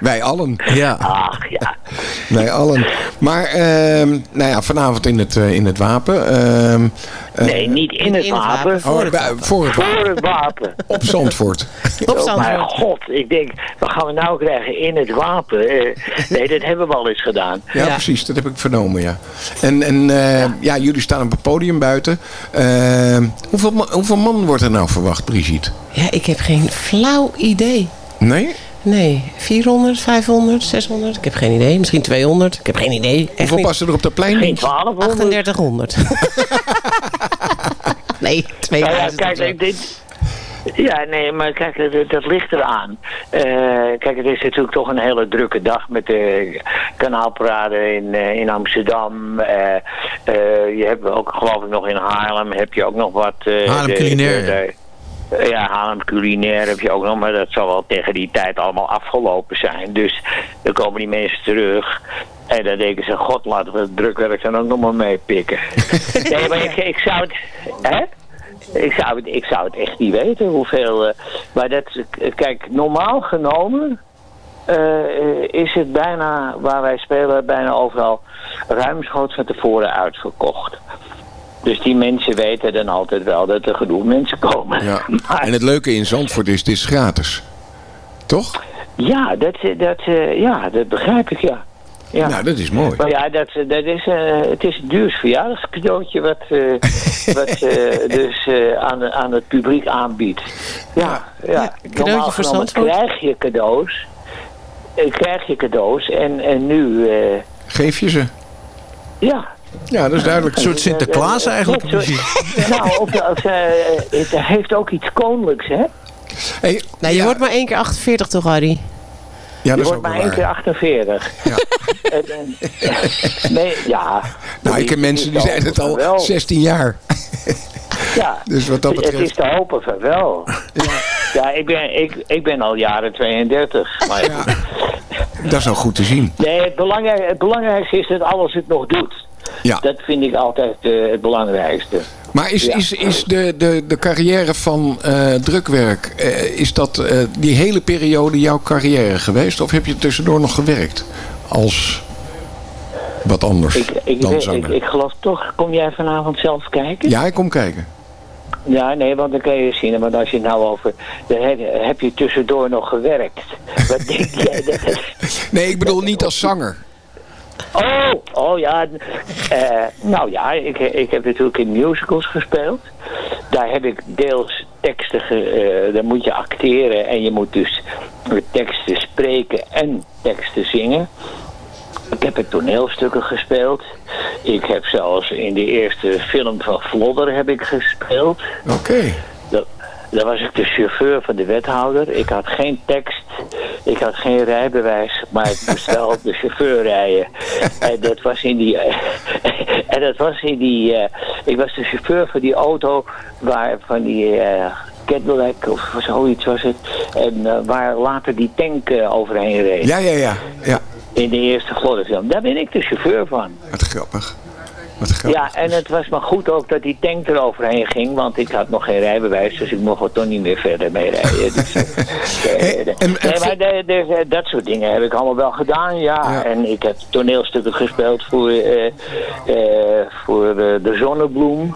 Wij allen. ja. Ach ja. Wij allen. Maar ehm, nou ja, vanavond in het, eh, in het wapen. ehm, eh, Nee, niet in het In het wapen. wapen. oh, bij- voor het wapen. Voor het wapen. Op Zandvoort. Op Oh, maar Zandvoort. god, ik denk, wat gaan we nou krijgen in het wapen? Eh, nee, dat hebben we al eens gedaan. Ja, Ja. precies. Dat heb ik vernomen, ja. En, en eh, ja. jullie staan op het podium buiten. Ehm, hoeveel, hoeveel man wordt er nou verwacht, Brigitte? Ja, ik heb geen flauw idee. Nee? Nee, 400, 500, 600? Ik heb geen idee. Misschien 200. Ik heb geen idee. Echt Hoeveel niet. passen er op dat plein? Geen 1200. 3800. nee, Nou ja, 2000. kijk, dit, ja, nee, maar kijk, dat, dat ligt eraan. Eh, kijk, het is natuurlijk toch een hele drukke dag met de kanaalparade in, eh, in Amsterdam. Eh, eh, je hebt ook, geloof ik, nog in Haarlem heb je ook nog wat... eh, Haarlem de- culinair, de- de- ja, Haarlem culinair heb je ook nog, maar dat zal wel tegen die tijd allemaal afgelopen zijn. Dus dan komen die mensen terug. En dan denken ze, god, laten we het drukwerk dan ook nog maar meepikken. nee, maar ik, ik zou het... Hè? Ik zou, het, ik zou het echt niet weten hoeveel. eh, maar dat, eh, kijk, normaal genomen eh, eh, is het bijna, waar wij spelen, bijna overal ruimschoots van tevoren uitverkocht. Dus die mensen weten dan altijd wel dat er genoeg mensen komen. Ja. Maar, En het leuke in Zandvoort is, het is gratis. Toch? ja, dat, eh, dat, eh, ja, dat begrijp ik, ja. ja. Nou, dat is mooi. Maar ja, dat, dat is, eh, het is een duurs verjaardagscadeautje wat, eh wat eh, dus eh, aan, aan het publiek aanbiedt. Ja, ja. cadeautje Normaal genomen krijg je cadeaus. eh, krijg je cadeaus en, en nu, eh, Geef je ze? ja. Ja, dat is duidelijk. Een soort Sinterklaas eigenlijk. Nou, of, of, eh, het heeft ook iets koninklijks, hè? Hey, Nou, je ja, wordt maar één keer 48 toch, Harry? ja, Je dat is wordt ook maar één keer waar. 48. Ja. En- en- nee, ja. Nou, ik ken mensen die zijn het al Wel. 16 jaar. Ja, Dus wat dat het is betreft... te hopen van wel. Ja, ik, ben, ik, ik ben al jaren 32. Maar Ja, dat is al goed te zien. nee, het, belangrijk, het belangrijkste is dat alles het nog doet. Ja. Dat vind ik altijd eh, het belangrijkste. Maar is, Ja. is, is de, de, de carrière van eh, drukwerk, eh, is dat die hele periode jouw carrière geweest? Of heb je tussendoor nog gewerkt als wat anders Ik, ik, dan weet- ik, geloof toch, kom jij vanavond zelf kijken? Ja, ik kom kijken. Ja, nee, want dan kan je zien. Want als je het nou over... Dan heb, heb je tussendoor nog gewerkt. Wat denk jij? Dat, Nee, ik bedoel niet als zanger. Oh, oh ja. eh, nou ja, ik, ik heb natuurlijk in musicals gespeeld. Daar heb ik deels teksten, ge, eh, daar moet je acteren en je moet dus teksten spreken en teksten zingen. Ik heb in toneelstukken gespeeld. Ik heb zelfs in de eerste film van Vlodder heb ik gespeeld. Oké. Da- Daar was ik de chauffeur van de wethouder. Ik had geen tekst. Ik had geen rijbewijs. Maar ik moest wel de chauffeur rijden. En dat was in die... en dat was in die... eh, ik was de chauffeur van die auto waar van die... eh, Cadillac of zoiets was het. En eh, waar later die tank overheen reed. Ja, ja, ja. ja. In de eerste Flodderfilm. Daar ben ik de chauffeur van. Wat grappig. Ja, en het was maar goed ook dat die tank eroverheen ging, want ik had nog geen rijbewijs, dus ik mocht er toch niet meer verder mee rijden. Dus, en- nee, maar de- de- dat soort dingen heb ik allemaal wel gedaan, ja. En ik heb toneelstukken gespeeld voor, eh, eh, voor eh, de Zonnebloem.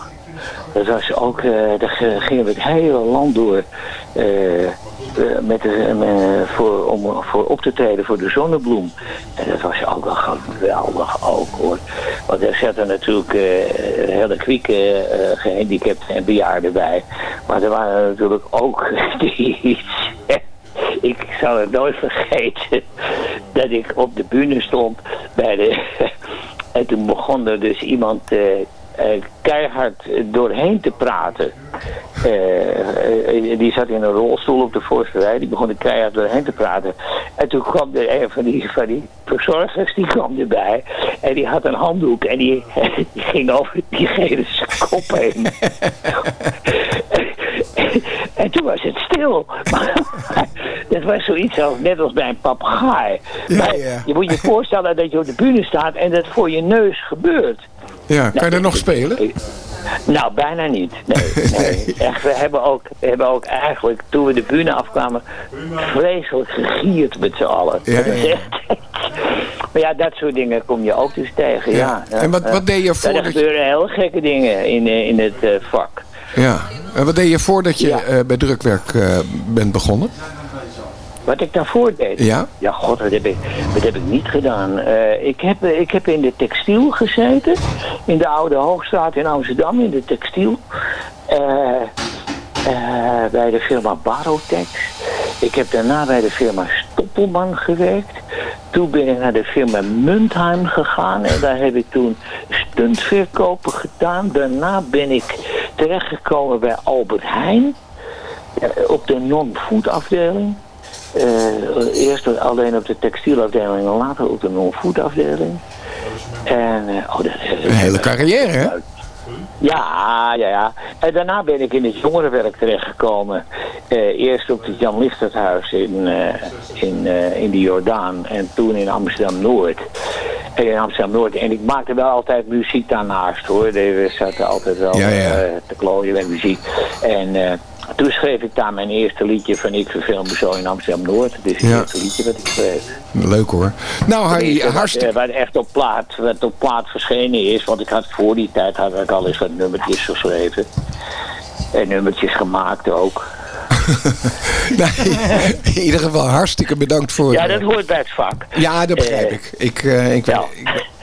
Dat was ook, daar g- gingen we het hele land door. Eh, eh, met de, met- voor, om voor op te treden voor de zonnebloem. En dat was ook wel geweldig ook hoor. Want er zaten natuurlijk eh, hele kwieke eh, gehandicapten en bejaarden bij. Maar er waren natuurlijk ook die... ik zal het nooit vergeten dat ik op de bühne stond bij de... en toen begon er dus iemand eh, eh, keihard doorheen te praten. Eh, eh, die zat in een rolstoel op de voorste rij. Die begon er keihard doorheen te praten. En toen kwam er een van die, van die verzorgers, die kwam erbij. En die had een handdoek en die, die ging over diegene zijn kop heen. en toen was het stil. Dat was zoiets als, net als bij een papegaai. Maar Je moet je voorstellen dat je op de bühne staat en dat voor je neus gebeurt. Ja, kan je er nog spelen? Nou, bijna niet. Nee, nee. Echt, we hebben, ook, we hebben ook eigenlijk, toen we de bühne afkwamen, vreselijk gegierd met z'n allen. Ja, maar ja, dat soort dingen kom je ook dus tegen, ja. Ja. En wat- wat deed je Er voordat je- gebeuren heel gekke dingen in, eh, in het eh, vak. Ja. En wat deed je voordat je eh, bij drukwerk bent begonnen? Wat ik daarvoor deed? Ja? Ja, god, dat heb ik, dat heb ik niet gedaan. Eh, ik, heb, ik heb in de textiel gezeten. In de Oude Hoogstraat in Amsterdam, in de textiel. Eh, eh, bij de firma Barotex. Ik heb daarna bij de firma Stoppelman gewerkt. Toen ben ik naar de firma Muntheim gegaan. En daar heb ik toen stuntverkopen gedaan. Daarna ben ik terechtgekomen bij Albert Heijn. op de non-food afdeling. Eh, eerst alleen op de textielafdeling en later op de non-food afdeling. En, eh, oh, dat, Een hele carrière, hè? ja, ja, ja. En daarna ben ik in het jongerenwerk terechtgekomen. Eh, eerst op het Jan Lichterthuis in, in, in de Jordaan en toen in Amsterdam-Noord. En in Amsterdam-Noord. En ik maakte wel altijd muziek daarnaast hoor. We zaten altijd wel Ja, ja. te klooien met muziek. En toen schreef ik daar mijn eerste liedje van Ik verveel me zo in Amsterdam-Noord. Het is het Ja. eerste liedje wat ik schreef. Leuk hoor. Nou Harry, hartstikke... eh, Wat echt op plaat, wat op plaat verschenen is. Want ik had voor die tijd had ik al eens wat nummertjes geschreven. En nummertjes gemaakt ook. Nee, in ieder geval hartstikke bedankt voor... Ja, eh, dat hoort bij het vak. Ja, dat begrijp Eh, ik. Ik, eh, ik, ik,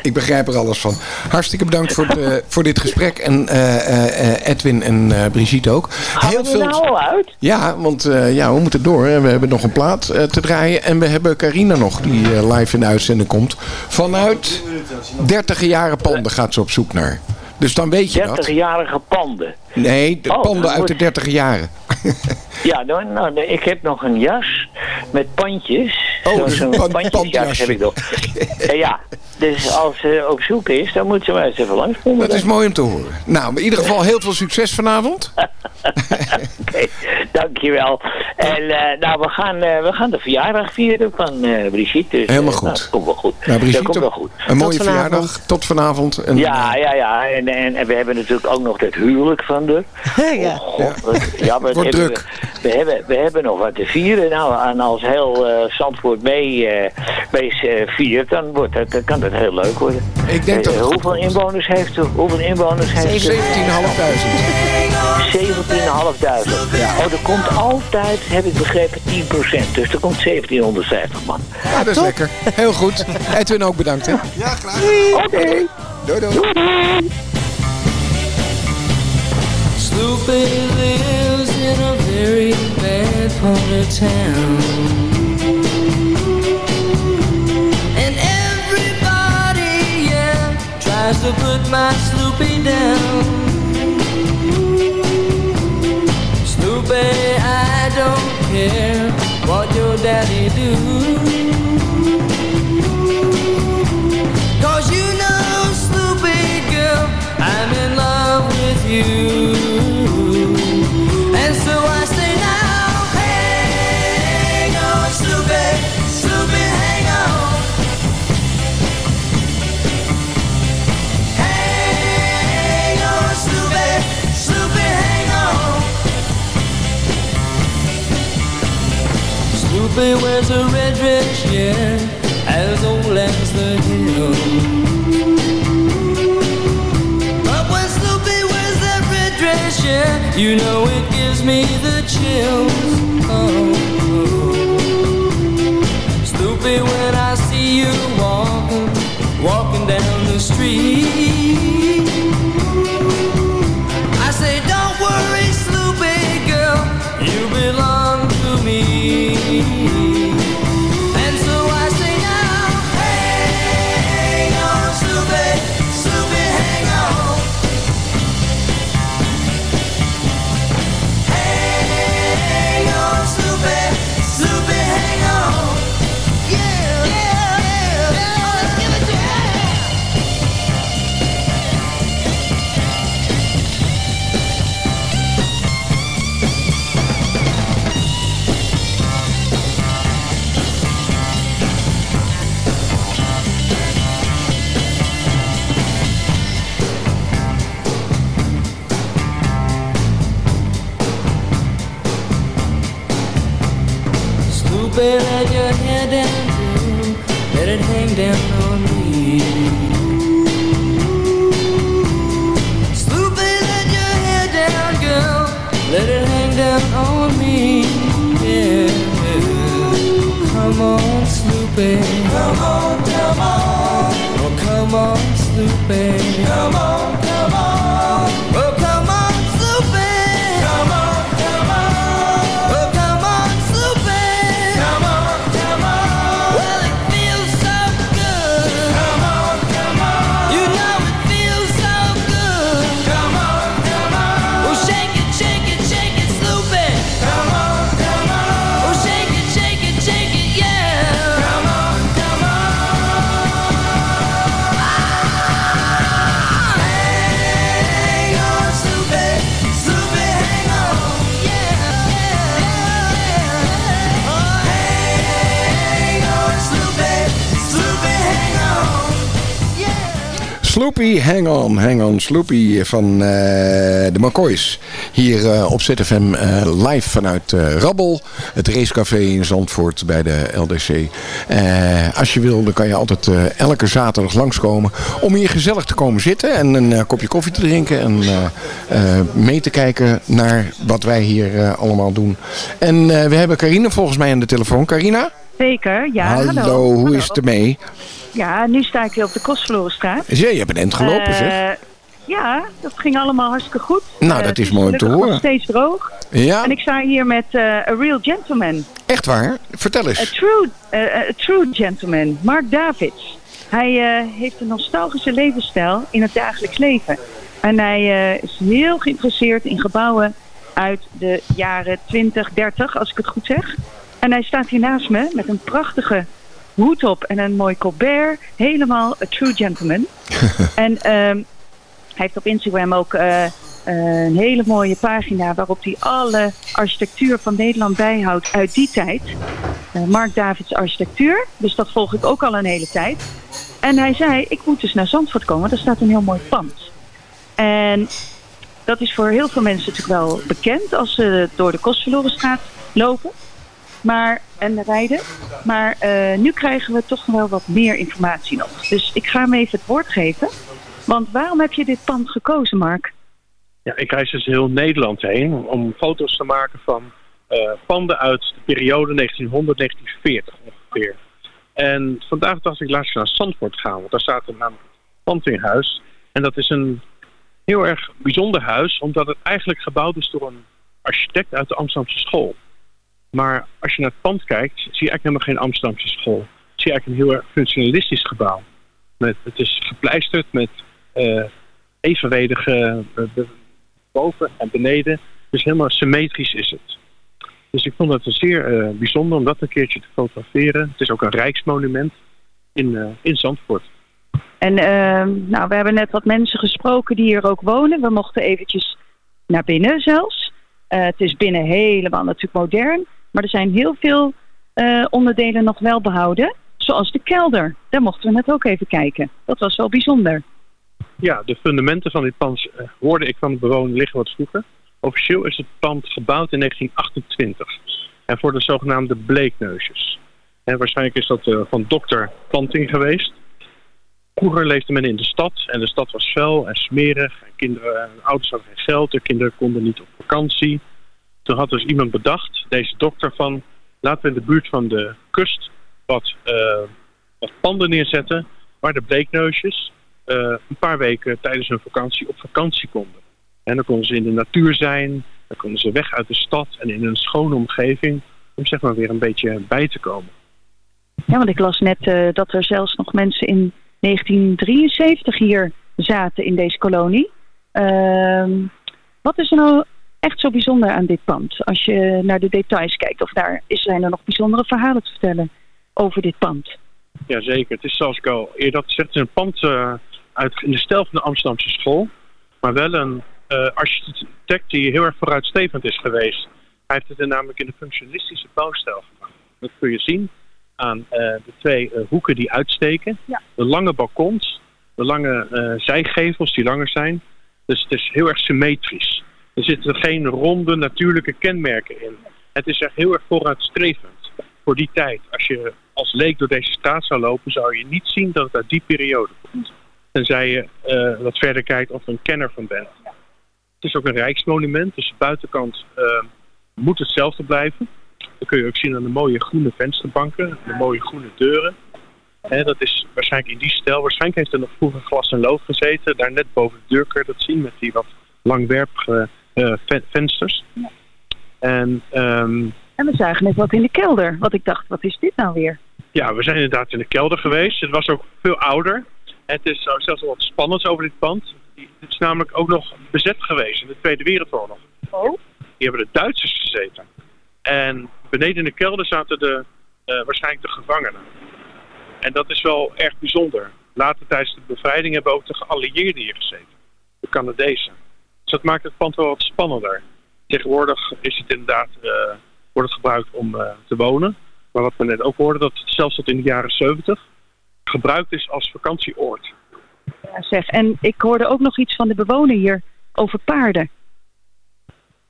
ik begrijp er alles van. Hartstikke bedankt voor, de, voor dit gesprek. En eh, eh, eh, Edwin en eh, Brigitte ook. Gaan we er nou al uit? Ja, want eh, ja, we moeten door. We hebben nog een plaat eh, te draaien. En we hebben Carina nog, die eh, live in de uitzending komt. Vanuit 30 jaren panden gaat ze op zoek naar. Dus dan weet je dat. 30-jarige panden. Nee, de Oh, panden uit de moet- 30 jaren. Ja, nou, nou, nee, ik heb nog een jas met pandjes. Oh, Zo'n een pand- pandjesjas pandjas. heb ik nog. Eh, ja, dus als ze op zoek is, dan moet ze maar eens even langskomen. Dat is mooi om te horen. Nou, maar in ieder geval heel veel succes vanavond. Oké, dankjewel. En eh, nou, we gaan, eh, we gaan de verjaardag vieren van eh Brigitte. Dus, Helemaal eh, goed. nou, dat komt wel goed. Nou, Brigitte, dat komt wel goed. een mooie verjaardag. Tot vanavond. En, Ja, ja, ja. En, en, en we hebben natuurlijk ook nog het huwelijk van maanden. ja. God, wat- ja, maar Wordt hebben druk. We, we, hebben, we hebben nog wat te vieren. Nou, en als heel eh Zandvoort mee, eh, mee eh, viert, dan, wordt dat, dan kan dat heel leuk worden. Ik denk dat het hoeveel inwoners heeft u? Hoeveel inwoners heeft u? 17.500. 17.500. Ja. Oh, er komt altijd, heb ik begrepen, 10%. Dus er komt 1750 man. Ja, dat is lekker. Heel goed. Edwin ook bedankt, hè? Ja, graag. Oké. Doei, doei. Sloopy lives in a very bad part of town. And everybody, yeah, tries to put my Sloopy down. Sloopy, I don't care what your daddy do. Cause you know, Sloopy girl, I'm in love with you. Sloopy wears a red dress, yeah, as old as the hill. But when Sloopy wears that red dress, yeah, you know it gives me the chills. Oh, oh. Sloopy, when I see you walking, walking down the street, Sloopy, let your hair down, girl. Let it hang down on me. Sloopy, let your hair down, girl. Let it hang down on me. Yeah. Come on, Sloopy. Come on, come on. Oh, come on, Sloopy. Come on. Sloopy, hang on, hang on, Sloopy van eh, de McCoys. Hier eh, op ZFM eh, live vanuit Rabbel, het racecafé in Zandvoort bij de LDC. Als je wil, dan kan je altijd elke zaterdag langskomen om hier gezellig te komen zitten en een kopje koffie te drinken en mee te kijken naar wat wij hier allemaal doen. En we hebben Carina volgens mij aan de telefoon. Carina? Zeker, ja. hallo, Hallo, hoe Hallo. is het ermee? Ja, nu sta ik weer op de Kostverlorenstraat. Ja, je hebt een gelopen, Eh, zeg. Ja, dat ging allemaal hartstikke goed. Nou, Eh, dat het is mooi om te horen. nog steeds droog. Ja. En ik sta hier met eh A Real Gentleman. Echt waar? Vertel A eens. true, eh, a true Gentleman, Mark Davids. Hij eh, heeft een nostalgische levensstijl in het dagelijks leven. En hij eh, is heel geïnteresseerd in gebouwen uit de jaren 20, 30, als ik het goed zeg. En hij staat hier naast me met een prachtige hoed op en een mooi colbert. Helemaal a true gentleman. en ehm, hij heeft op Instagram ook eh, een hele mooie pagina waarop hij alle architectuur van Nederland bijhoudt uit die tijd. Eh, Mark Davids architectuur. Dus dat volg ik ook al een hele tijd. En hij zei, ik moet dus naar Zandvoort komen. Daar staat een heel mooi pand. En Dat is voor heel veel mensen natuurlijk wel bekend als ze door de Kostverlorenstraat lopen maar, en rijden. Maar eh, nu krijgen we toch wel wat meer informatie nog. Dus ik ga hem even het woord geven. Want waarom heb je dit pand gekozen, Mark? Ja, ik reis dus heel Nederland heen om foto's te maken van eh, panden uit de periode 1900-1940 ongeveer. En vandaag dacht ik, laat ik naar Zandvoort gaan, want daar staat een pand in huis. En dat is een heel erg bijzonder huis, omdat het eigenlijk gebouwd is door een architect uit de Amsterdamse school. Maar als je naar het pand kijkt, zie je eigenlijk helemaal geen Amsterdamse school. Zie je eigenlijk een heel erg functionalistisch gebouw. Met, het is gepleisterd met eh, eh, boven en beneden. Dus helemaal symmetrisch is het. Dus ik vond het zeer uh, bijzonder om dat een keertje te fotograferen. Het is ook een rijksmonument in, in Zandvoort. En ehm, nou, we hebben net wat mensen gesproken die hier ook wonen. We mochten eventjes naar binnen zelfs. het is binnen helemaal natuurlijk modern. Maar er zijn heel veel uh, onderdelen nog wel behouden. Zoals de kelder. Daar mochten we net ook even kijken. Dat was wel bijzonder. Ja, de fundamenten van dit pand uh, hoorde ik van de bewoner liggen wat vroeger. Officieel is het pand gebouwd in 1928. En voor de zogenaamde bleekneusjes. En waarschijnlijk is dat uh, van dokter Planting geweest. Vroeger leefde men in de stad en de stad was vuil en smerig. En kinderen en ouders hadden geen geld, de kinderen konden niet op vakantie. Toen had dus iemand bedacht, deze dokter, van laten we in de buurt van de kust wat, uh, wat panden neerzetten waar de bleekneusjes uh, een paar weken tijdens hun vakantie op vakantie konden. En dan konden ze in de natuur zijn, dan konden ze weg uit de stad en in een schone omgeving om zeg maar weer een beetje bij te komen. Ja, want ik las net uh, dat er zelfs nog mensen in 1973 hier zaten in deze kolonie. Uh, wat is er nou echt zo bijzonder aan dit pand? Als je naar de details kijkt, of daar zijn er nog bijzondere verhalen te vertellen over dit pand? Jazeker, het is zoals ik al eerder had gezegd, het is een pand uh, uit, in de stijl van de Amsterdamse school. Maar wel een uh, architect die heel erg vooruitstrevend is geweest. Hij heeft het namelijk in de functionalistische bouwstijl gemaakt. Dat kun je zien aan uh, de twee hoeken die uitsteken. Ja. De lange balkons, de lange zijgevels die langer zijn. Dus het is heel erg symmetrisch. Er zitten geen ronde natuurlijke kenmerken in. Het is echt heel erg vooruitstrevend voor die tijd. Als je als leek door deze straat zou lopen, zou je niet zien dat het uit die periode komt. Tenzij je uh, wat verder kijkt of er een kenner van bent. Het is ook een rijksmonument, dus de buitenkant uh, moet hetzelfde blijven. Dat kun je ook zien aan de mooie groene vensterbanken, de mooie groene deuren. He, dat is waarschijnlijk in die stijl. Waarschijnlijk heeft er nog vroeger glas en lood gezeten. Daar net boven de deur kun je dat zien met die wat langwerpige uh, vensters. Ja. En, um, en we zagen net wat in de kelder. Wat ik dacht, wat is dit nou weer? Ja, we zijn inderdaad in de kelder geweest. Het was ook veel ouder. Het is zelfs wel wat spannends over dit pand. Het is namelijk ook nog bezet geweest in de Tweede Wereldoorlog. Oh? Hier hebben de Duitsers gezeten. En beneden in de kelder zaten de, uh, waarschijnlijk de gevangenen. En dat is wel erg bijzonder. Later tijdens de bevrijding hebben ook de geallieerden hier gezeten. De Canadezen. Dus dat maakt het pand wel wat spannender. Tegenwoordig is het inderdaad, uh, wordt het gebruikt om uh, te wonen. Maar wat we net ook hoorden, dat het zelfs tot in de jaren 70 gebruikt is als vakantieoord. Ja, zeg. En ik hoorde ook nog iets van de bewoner hier over paarden.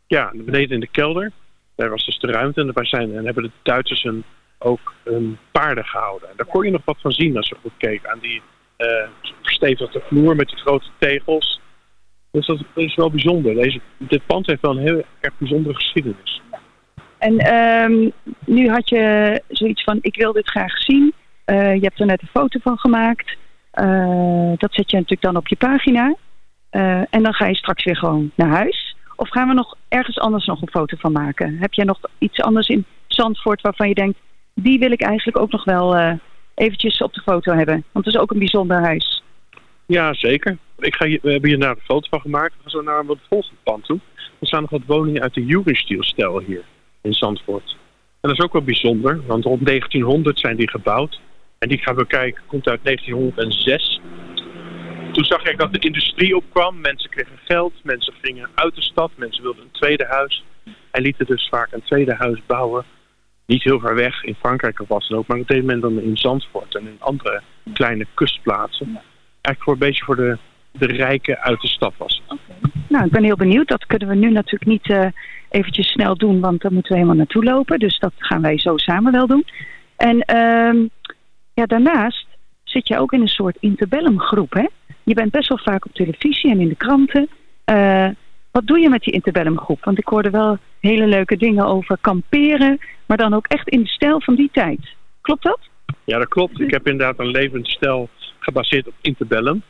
Ja, beneden in de kelder. Daar was dus de ruimte en daar zijn en hebben de Duitsers een, ook een paarden gehouden. En daar kon je nog wat van zien als je goed keek aan die uh, verstevigde vloer met die grote tegels. Dus dat is wel bijzonder. Deze, dit pand heeft wel een heel erg bijzondere geschiedenis. En um, nu had je zoiets van, ik wil dit graag zien. Uh, je hebt er net een foto van gemaakt. Uh, dat zet je natuurlijk dan op je pagina. Uh, en dan ga je straks weer gewoon naar huis. Of gaan we nog ergens anders nog een foto van maken? Heb jij nog iets anders in Zandvoort waarvan je denkt... die wil ik eigenlijk ook nog wel eventjes op de foto hebben? Want het is ook een bijzonder huis. Ja, zeker. Ik ga hier, we hebben hier daar een foto van gemaakt. We gaan zo naar het volgende pand toe. Er staan nog wat woningen uit de Jugendstil-stijl hier in Zandvoort. En dat is ook wel bijzonder, want rond 1900 zijn die gebouwd. En die gaan we kijken, komt uit 1906. Toen zag ik dat de industrie opkwam. Mensen kregen geld, mensen gingen uit de stad, mensen wilden een tweede huis. En lieten dus vaak een tweede huis bouwen. Niet heel ver weg, in Frankrijk of was het ook, maar dat deed men dan in Zandvoort en in andere kleine kustplaatsen. Eigenlijk voor een beetje voor de, de rijken uit de stad was. Okay. Nou, ik ben heel benieuwd. Dat kunnen we nu natuurlijk niet eh eventjes snel doen, want dan moeten we helemaal naartoe lopen. Dus dat gaan wij zo samen wel doen. En ehm, ja, daarnaast zit je ook in een soort interbellum groep, hè? Je bent best wel vaak op televisie en in de kranten. Eh, wat doe je met die interbellum groep? Want ik hoorde wel hele leuke dingen over kamperen, maar dan ook echt in de stijl van die tijd. Klopt dat? Ja, dat klopt. Ik heb inderdaad een levensstijl gebaseerd op interbellum.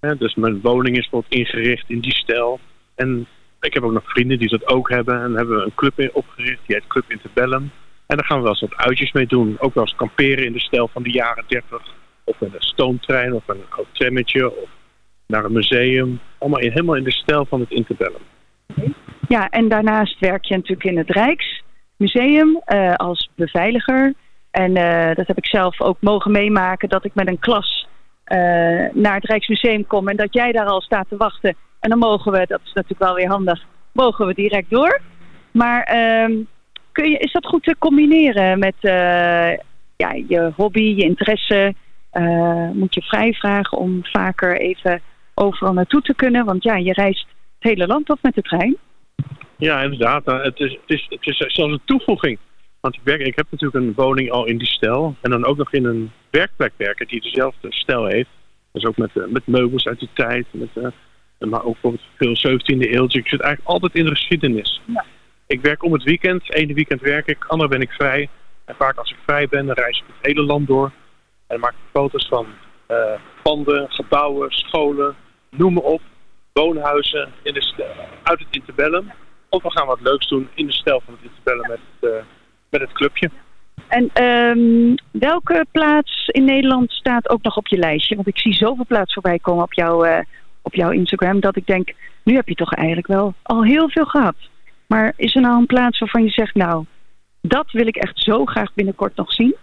Dus mijn woning is bijvoorbeeld ingericht in die stijl. En ik heb ook nog vrienden die dat ook hebben. En hebben we een club opgericht, die heet Club Interbellum. En daar gaan we wel eens wat uitjes mee doen. Ook wel eens kamperen in de stijl van de jaren 30. Of een stoomtrein of een oud trammetje. Of naar een museum. Allemaal in, helemaal in de stijl van het interbellum. Ja, en daarnaast werk je natuurlijk in het Rijksmuseum eh, als beveiliger. En eh, dat heb ik zelf ook mogen meemaken dat ik met een klas naar het Rijksmuseum kom en dat jij daar al staat te wachten. En dan mogen we, dat is natuurlijk wel weer handig, mogen we direct door. Maar ehm, kun je, is dat goed te combineren met eh, ja, je hobby, je interesse? Eh, moet je vrij vragen om vaker even overal naartoe te kunnen? Want ja, je reist het hele land af met de trein. Ja, inderdaad. Nou, Het is, het, is, het is zelfs een toevoeging. Want ik, werk, ik heb natuurlijk een woning al in die stijl. En dan ook nog in een werkplek werken die dezelfde stijl heeft. Dus ook met, eh, met meubels uit die tijd. Met, eh, maar ook bijvoorbeeld veel 17e eeuw. Dus ik zit eigenlijk altijd in de geschiedenis. Ik werk om het weekend. Ene weekend werk ik, andere ben ik vrij. En vaak als ik vrij ben, dan reis ik het hele land door. En dan maak ik foto's van eh, panden, gebouwen, scholen, noem maar op. Woonhuizen in de uit het interbellum. Of we gaan wat leuks doen in de stijl van het interbellum met, het, met het clubje. En ehm, welke plaats in Nederland staat ook nog op je lijstje? Want ik zie zoveel plaatsen voorbij komen op, jouw eh, op jouw Instagram dat ik denk, nu heb je toch eigenlijk wel al heel veel gehad. Maar is er nou een plaats waarvan je zegt, nou, dat wil ik echt zo graag binnenkort nog zien?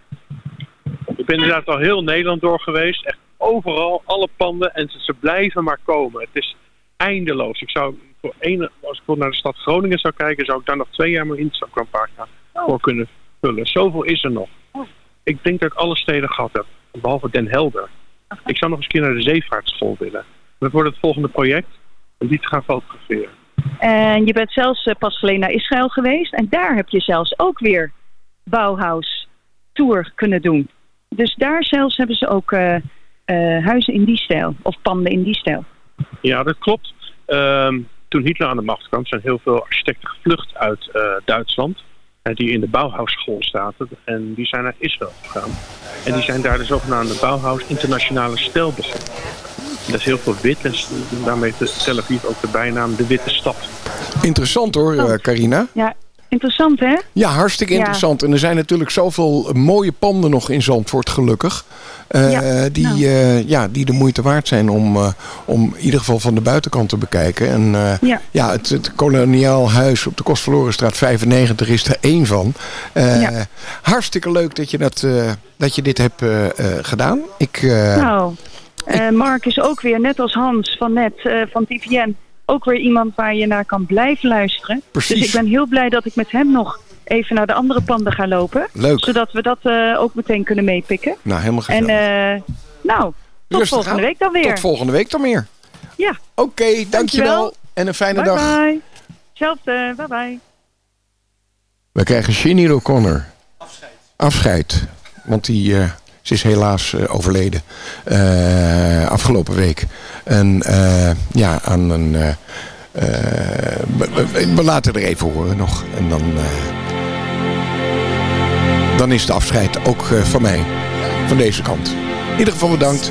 Ik ben inderdaad al heel Nederland door geweest. Echt overal, alle panden. En ze, ze blijven maar komen. Het is eindeloos. Ik zou voor één, als ik naar de stad Groningen zou kijken, zou ik daar nog twee jaar mijn Instagram-pagina voor kunnen vullen. Zoveel is er nog. Ik denk dat ik alle steden gehad heb, behalve Den Helder. Ik zou nog eens een keer naar de zeevaartschool willen. Dat wordt het volgende project om die te gaan fotograferen. En je bent zelfs eh, pas geleden naar Israël geweest. En daar heb je zelfs ook weer Bauhaus Tour kunnen doen. Dus daar zelfs hebben ze ook eh, eh, huizen in die stijl. Of panden in die stijl. Ja, dat klopt. Ehm, toen Hitler aan de macht kwam, zijn heel veel architecten gevlucht uit Duitsland. Eh, die in de Bauhausschool zaten. En die zijn naar Israël gegaan. En die zijn daar de zogenaamde Bauhaus Internationale Stijl begonnen. Dat is heel veel wit. En daarmee heeft Tel Aviv ook de bijnaam de Witte Stad. Interessant hoor, eh, Carina. Ja, interessant hè? Ja, hartstikke Ja. interessant. En er zijn natuurlijk zoveel mooie panden nog in Zandvoort, gelukkig. eh, Ja, die, nou. eh, ja, die de moeite waard zijn om, eh, om in ieder geval van de buitenkant te bekijken. En Ja. ja, het, het koloniaal huis op de Kostverlorenstraat 95 is er één van. Ja. Hartstikke leuk dat je, dat, dat je dit hebt gedaan. Ik, Nou, eh, Mark is ook weer, net als Hans van net, van TVN, ook weer iemand waar je naar kan blijven luisteren. Precies. Dus ik ben heel blij dat ik met hem nog even naar de andere panden ga lopen. Leuk. Zodat we dat eh, ook meteen kunnen meepikken. nou, helemaal gezellig. En eh, nou, tot Rustig volgende aan. week dan weer. Tot volgende week dan meer. Ja. Oké, dankjewel. Dankjewel. En een fijne bye dag. bye. Hetzelfde, bye bye. We krijgen Sinead O'Connor. Afscheid. Want die, eh, ze is helaas eh, overleden. eh, afgelopen week. En eh, ja, aan een... we, laten er even horen nog. En dan... dan is de afscheid ook van mij. Van deze kant. In ieder geval bedankt.